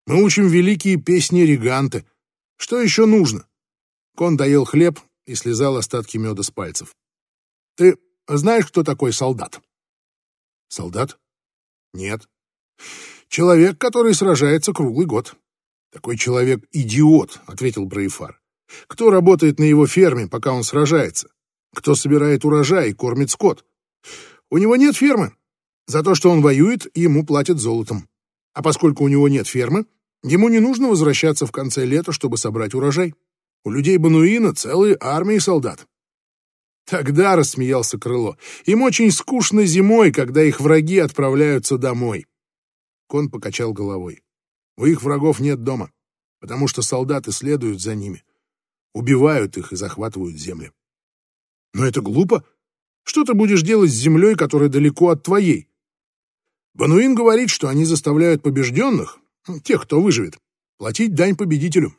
Мы учим великие песни Реганты. Что еще нужно? Кон доел хлеб и слезал остатки меда с пальцев. Ты знаешь, кто такой солдат? Солдат? Нет. Человек, который сражается круглый год. Такой человек — идиот, — ответил Брейфар. Кто работает на его ферме, пока он сражается? Кто собирает урожай и кормит скот? У него нет фермы. За то, что он воюет, ему платят золотом. А поскольку у него нет фермы, ему не нужно возвращаться в конце лета, чтобы собрать урожай. У людей Бануина целые армии солдат. Тогда рассмеялся Крыло. Им очень скучно зимой, когда их враги отправляются домой. Кон покачал головой. У их врагов нет дома, потому что солдаты следуют за ними, убивают их и захватывают земли. Но это глупо. Что ты будешь делать с землей, которая далеко от твоей? Бануин говорит, что они заставляют побежденных, тех, кто выживет, платить дань победителю.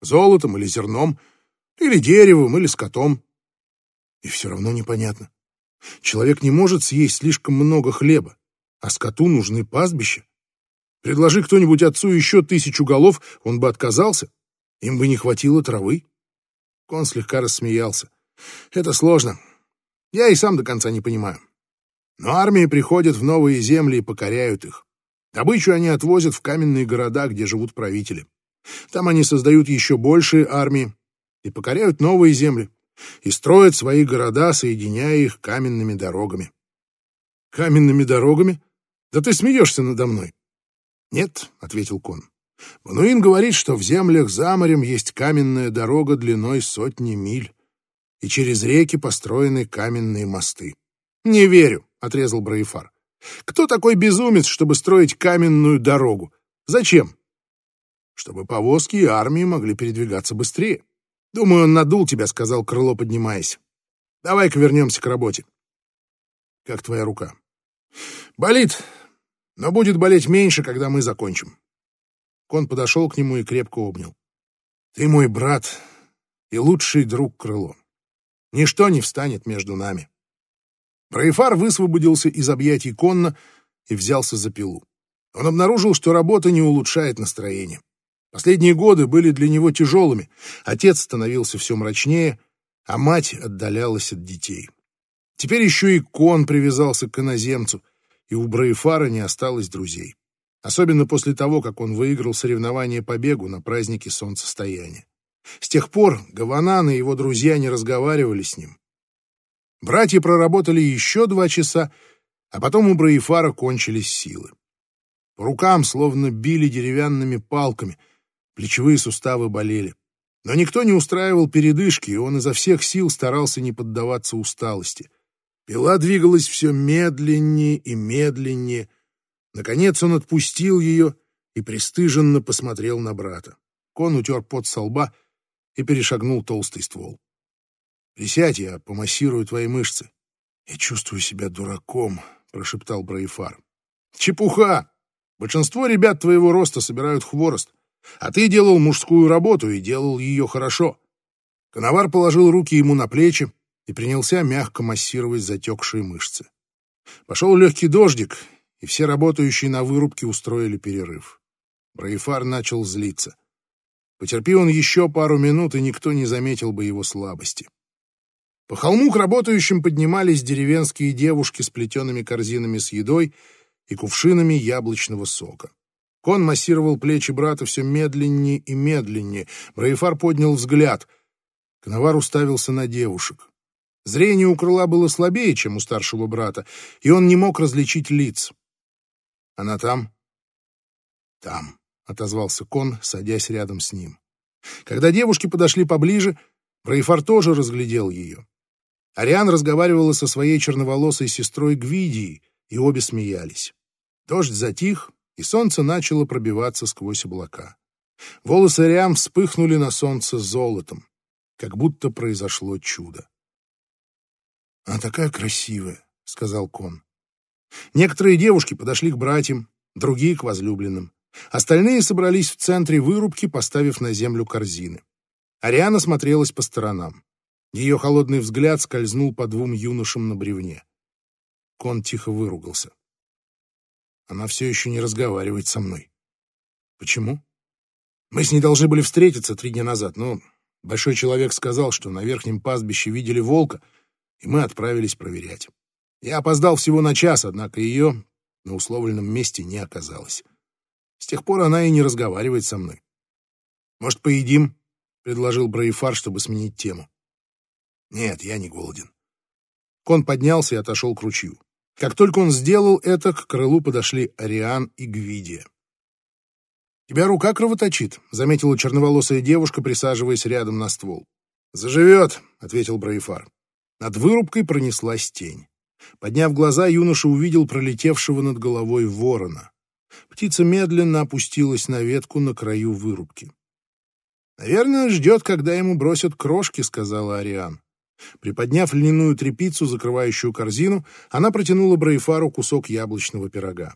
Золотом или зерном, или деревом, или скотом. И все равно непонятно. Человек не может съесть слишком много хлеба, а скоту нужны пастбища. Предложи кто-нибудь отцу еще тысячу голов, он бы отказался. Им бы не хватило травы. Кон слегка рассмеялся. Это сложно. Я и сам до конца не понимаю. Но армии приходят в новые земли и покоряют их. Добычу они отвозят в каменные города, где живут правители. Там они создают еще большие армии и покоряют новые земли и строят свои города, соединяя их каменными дорогами. Каменными дорогами? Да ты смеешься надо мной. «Нет», — ответил Кон. «Мануин говорит, что в землях за морем есть каменная дорога длиной сотни миль, и через реки построены каменные мосты». «Не верю», — отрезал Браифар. «Кто такой безумец, чтобы строить каменную дорогу? Зачем?» «Чтобы повозки и армии могли передвигаться быстрее. Думаю, он надул тебя», — сказал Крыло, поднимаясь. «Давай-ка вернемся к работе». «Как твоя рука?» «Болит, но будет болеть меньше, когда мы закончим». Кон подошел к нему и крепко обнял. «Ты мой брат и лучший друг Крыло. Ничто не встанет между нами». Браефар высвободился из объятий Конна и взялся за пилу. Он обнаружил, что работа не улучшает настроение. Последние годы были для него тяжелыми. Отец становился все мрачнее, а мать отдалялась от детей. Теперь еще и Кон привязался к иноземцу, и у Браефара не осталось друзей. Особенно после того, как он выиграл соревнование по бегу на празднике солнцестояния. С тех пор Гаванан и его друзья не разговаривали с ним. Братья проработали еще два часа, а потом у Браифара кончились силы. По рукам словно били деревянными палками, плечевые суставы болели. Но никто не устраивал передышки, и он изо всех сил старался не поддаваться усталости. Пила двигалась все медленнее и медленнее. Наконец он отпустил ее и пристыженно посмотрел на брата. Кон утер пот со лба и перешагнул толстый ствол. Присядь, я помассирую твои мышцы. Я чувствую себя дураком, прошептал Браифар. Чепуха! Большинство ребят твоего роста собирают хворост, а ты делал мужскую работу и делал ее хорошо. Коновар положил руки ему на плечи и принялся мягко массировать затекшие мышцы. Пошел легкий дождик, и все работающие на вырубке устроили перерыв. Браифар начал злиться. Потерпи он еще пару минут, и никто не заметил бы его слабости. По холму к работающим поднимались деревенские девушки с плетеными корзинами с едой и кувшинами яблочного сока. Кон массировал плечи брата все медленнее и медленнее. Браефар поднял взгляд. Коновар уставился на девушек. Зрение у крыла было слабее, чем у старшего брата, и он не мог различить лиц. «Она там?» «Там», — отозвался Кон, садясь рядом с ним. Когда девушки подошли поближе, Браефар тоже разглядел ее. Ариан разговаривала со своей черноволосой сестрой Гвидией, и обе смеялись. Дождь затих, и солнце начало пробиваться сквозь облака. Волосы Ариан вспыхнули на солнце золотом, как будто произошло чудо. «Она такая красивая», — сказал Кон. Некоторые девушки подошли к братьям, другие — к возлюбленным. Остальные собрались в центре вырубки, поставив на землю корзины. Ариана смотрелась по сторонам. Ее холодный взгляд скользнул по двум юношам на бревне. Кон тихо выругался. Она все еще не разговаривает со мной. Почему? Мы с ней должны были встретиться три дня назад, но большой человек сказал, что на верхнем пастбище видели волка, и мы отправились проверять. Я опоздал всего на час, однако ее на условленном месте не оказалось. С тех пор она и не разговаривает со мной. «Может, поедим?» — предложил Браифар, чтобы сменить тему. Нет, я не голоден. Кон поднялся и отошел к ручью. Как только он сделал это, к крылу подошли Ариан и Гвидия. «Тебя рука кровоточит», — заметила черноволосая девушка, присаживаясь рядом на ствол. «Заживет», — ответил Браифар. Над вырубкой пронеслась тень. Подняв глаза, юноша увидел пролетевшего над головой ворона. Птица медленно опустилась на ветку на краю вырубки. «Наверное, ждет, когда ему бросят крошки», — сказала Ариан. Приподняв льняную тряпицу, закрывающую корзину, она протянула Брейфару кусок яблочного пирога.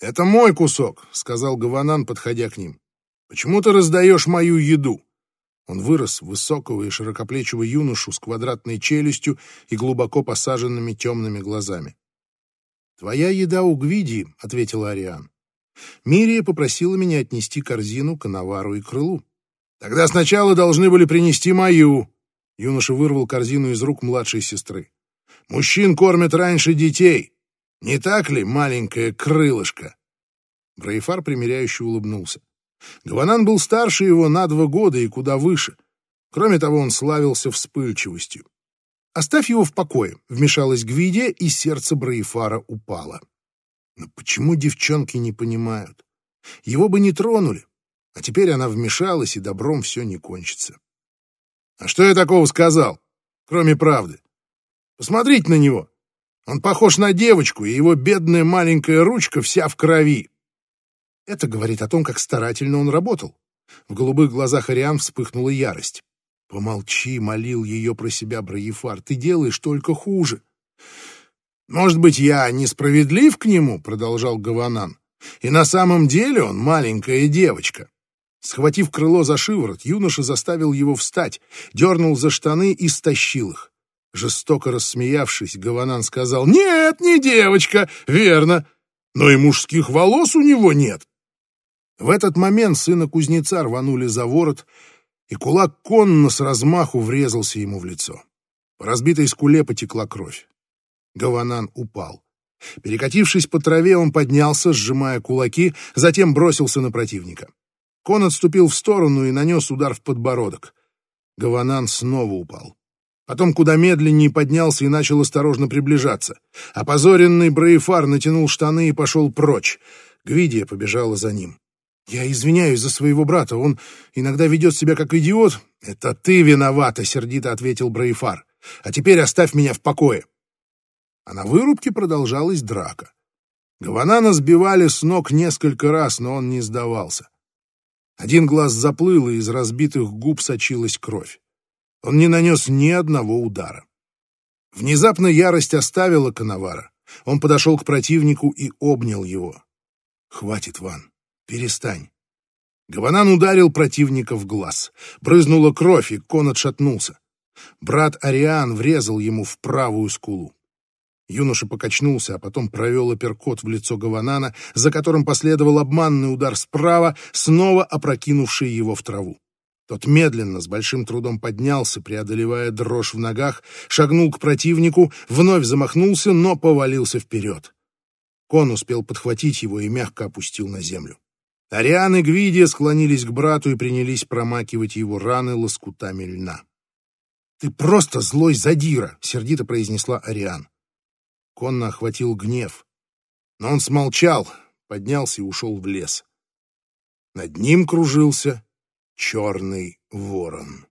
«Это мой кусок», — сказал Гаванан, подходя к ним. «Почему ты раздаешь мою еду?» Он вырос высокого и широкоплечего юношу с квадратной челюстью и глубоко посаженными темными глазами. «Твоя еда у Гвидии», — ответила Ариан. «Мирия попросила меня отнести корзину к Навару и Крылу». «Тогда сначала должны были принести мою», Юноша вырвал корзину из рук младшей сестры. «Мужчин кормят раньше детей. Не так ли, маленькое крылышко?» Браефар примиряюще улыбнулся. Гванан был старше его на два года и куда выше. Кроме того, он славился вспыльчивостью. «Оставь его в покое», — вмешалась Гвидия, и сердце Браефара упало. Но почему девчонки не понимают? Его бы не тронули, а теперь она вмешалась, и добром все не кончится. А что я такого сказал, кроме правды? Посмотрите на него. Он похож на девочку, и его бедная маленькая ручка вся в крови. Это говорит о том, как старательно он работал. В голубых глазах Ариан вспыхнула ярость. «Помолчи», — молил ее про себя Браефар, — «ты делаешь только хуже». «Может быть, я несправедлив к нему?» — продолжал Гаванан. «И на самом деле он маленькая девочка». Схватив крыло за шиворот, юноша заставил его встать, дернул за штаны и стащил их. Жестоко рассмеявшись, Гаванан сказал, «Нет, не девочка, верно, но и мужских волос у него нет». В этот момент сына кузнеца рванули за ворот, и кулак конно с размаху врезался ему в лицо. По разбитой скуле потекла кровь. Гаванан упал. Перекатившись по траве, он поднялся, сжимая кулаки, затем бросился на противника. Кон отступил в сторону и нанес удар в подбородок. Гаванан снова упал. Потом куда медленнее поднялся и начал осторожно приближаться. Опозоренный Браефар натянул штаны и пошел прочь. Гвидия побежала за ним. «Я извиняюсь за своего брата. Он иногда ведет себя как идиот». «Это ты виновата», — сердито ответил Браефар. «А теперь оставь меня в покое». А на вырубке продолжалась драка. Гаванана сбивали с ног несколько раз, но он не сдавался. Один глаз заплыл, и из разбитых губ сочилась кровь. Он не нанес ни одного удара. Внезапно ярость оставила Коновара. Он подошел к противнику и обнял его. «Хватит, Ван, перестань». Гаванан ударил противника в глаз. Брызнула кровь, и кон отшатнулся. Брат Ариан врезал ему в правую скулу. Юноша покачнулся, а потом провел апперкот в лицо Гаванана, за которым последовал обманный удар справа, снова опрокинувший его в траву. Тот медленно, с большим трудом поднялся, преодолевая дрожь в ногах, шагнул к противнику, вновь замахнулся, но повалился вперед. Кон успел подхватить его и мягко опустил на землю. Ариан и Гвидия склонились к брату и принялись промакивать его раны лоскутами льна. «Ты просто злой задира!» — сердито произнесла Ариан. Конно охватил гнев. Но он смолчал, поднялся и ушел в лес. Над ним кружился черный ворон.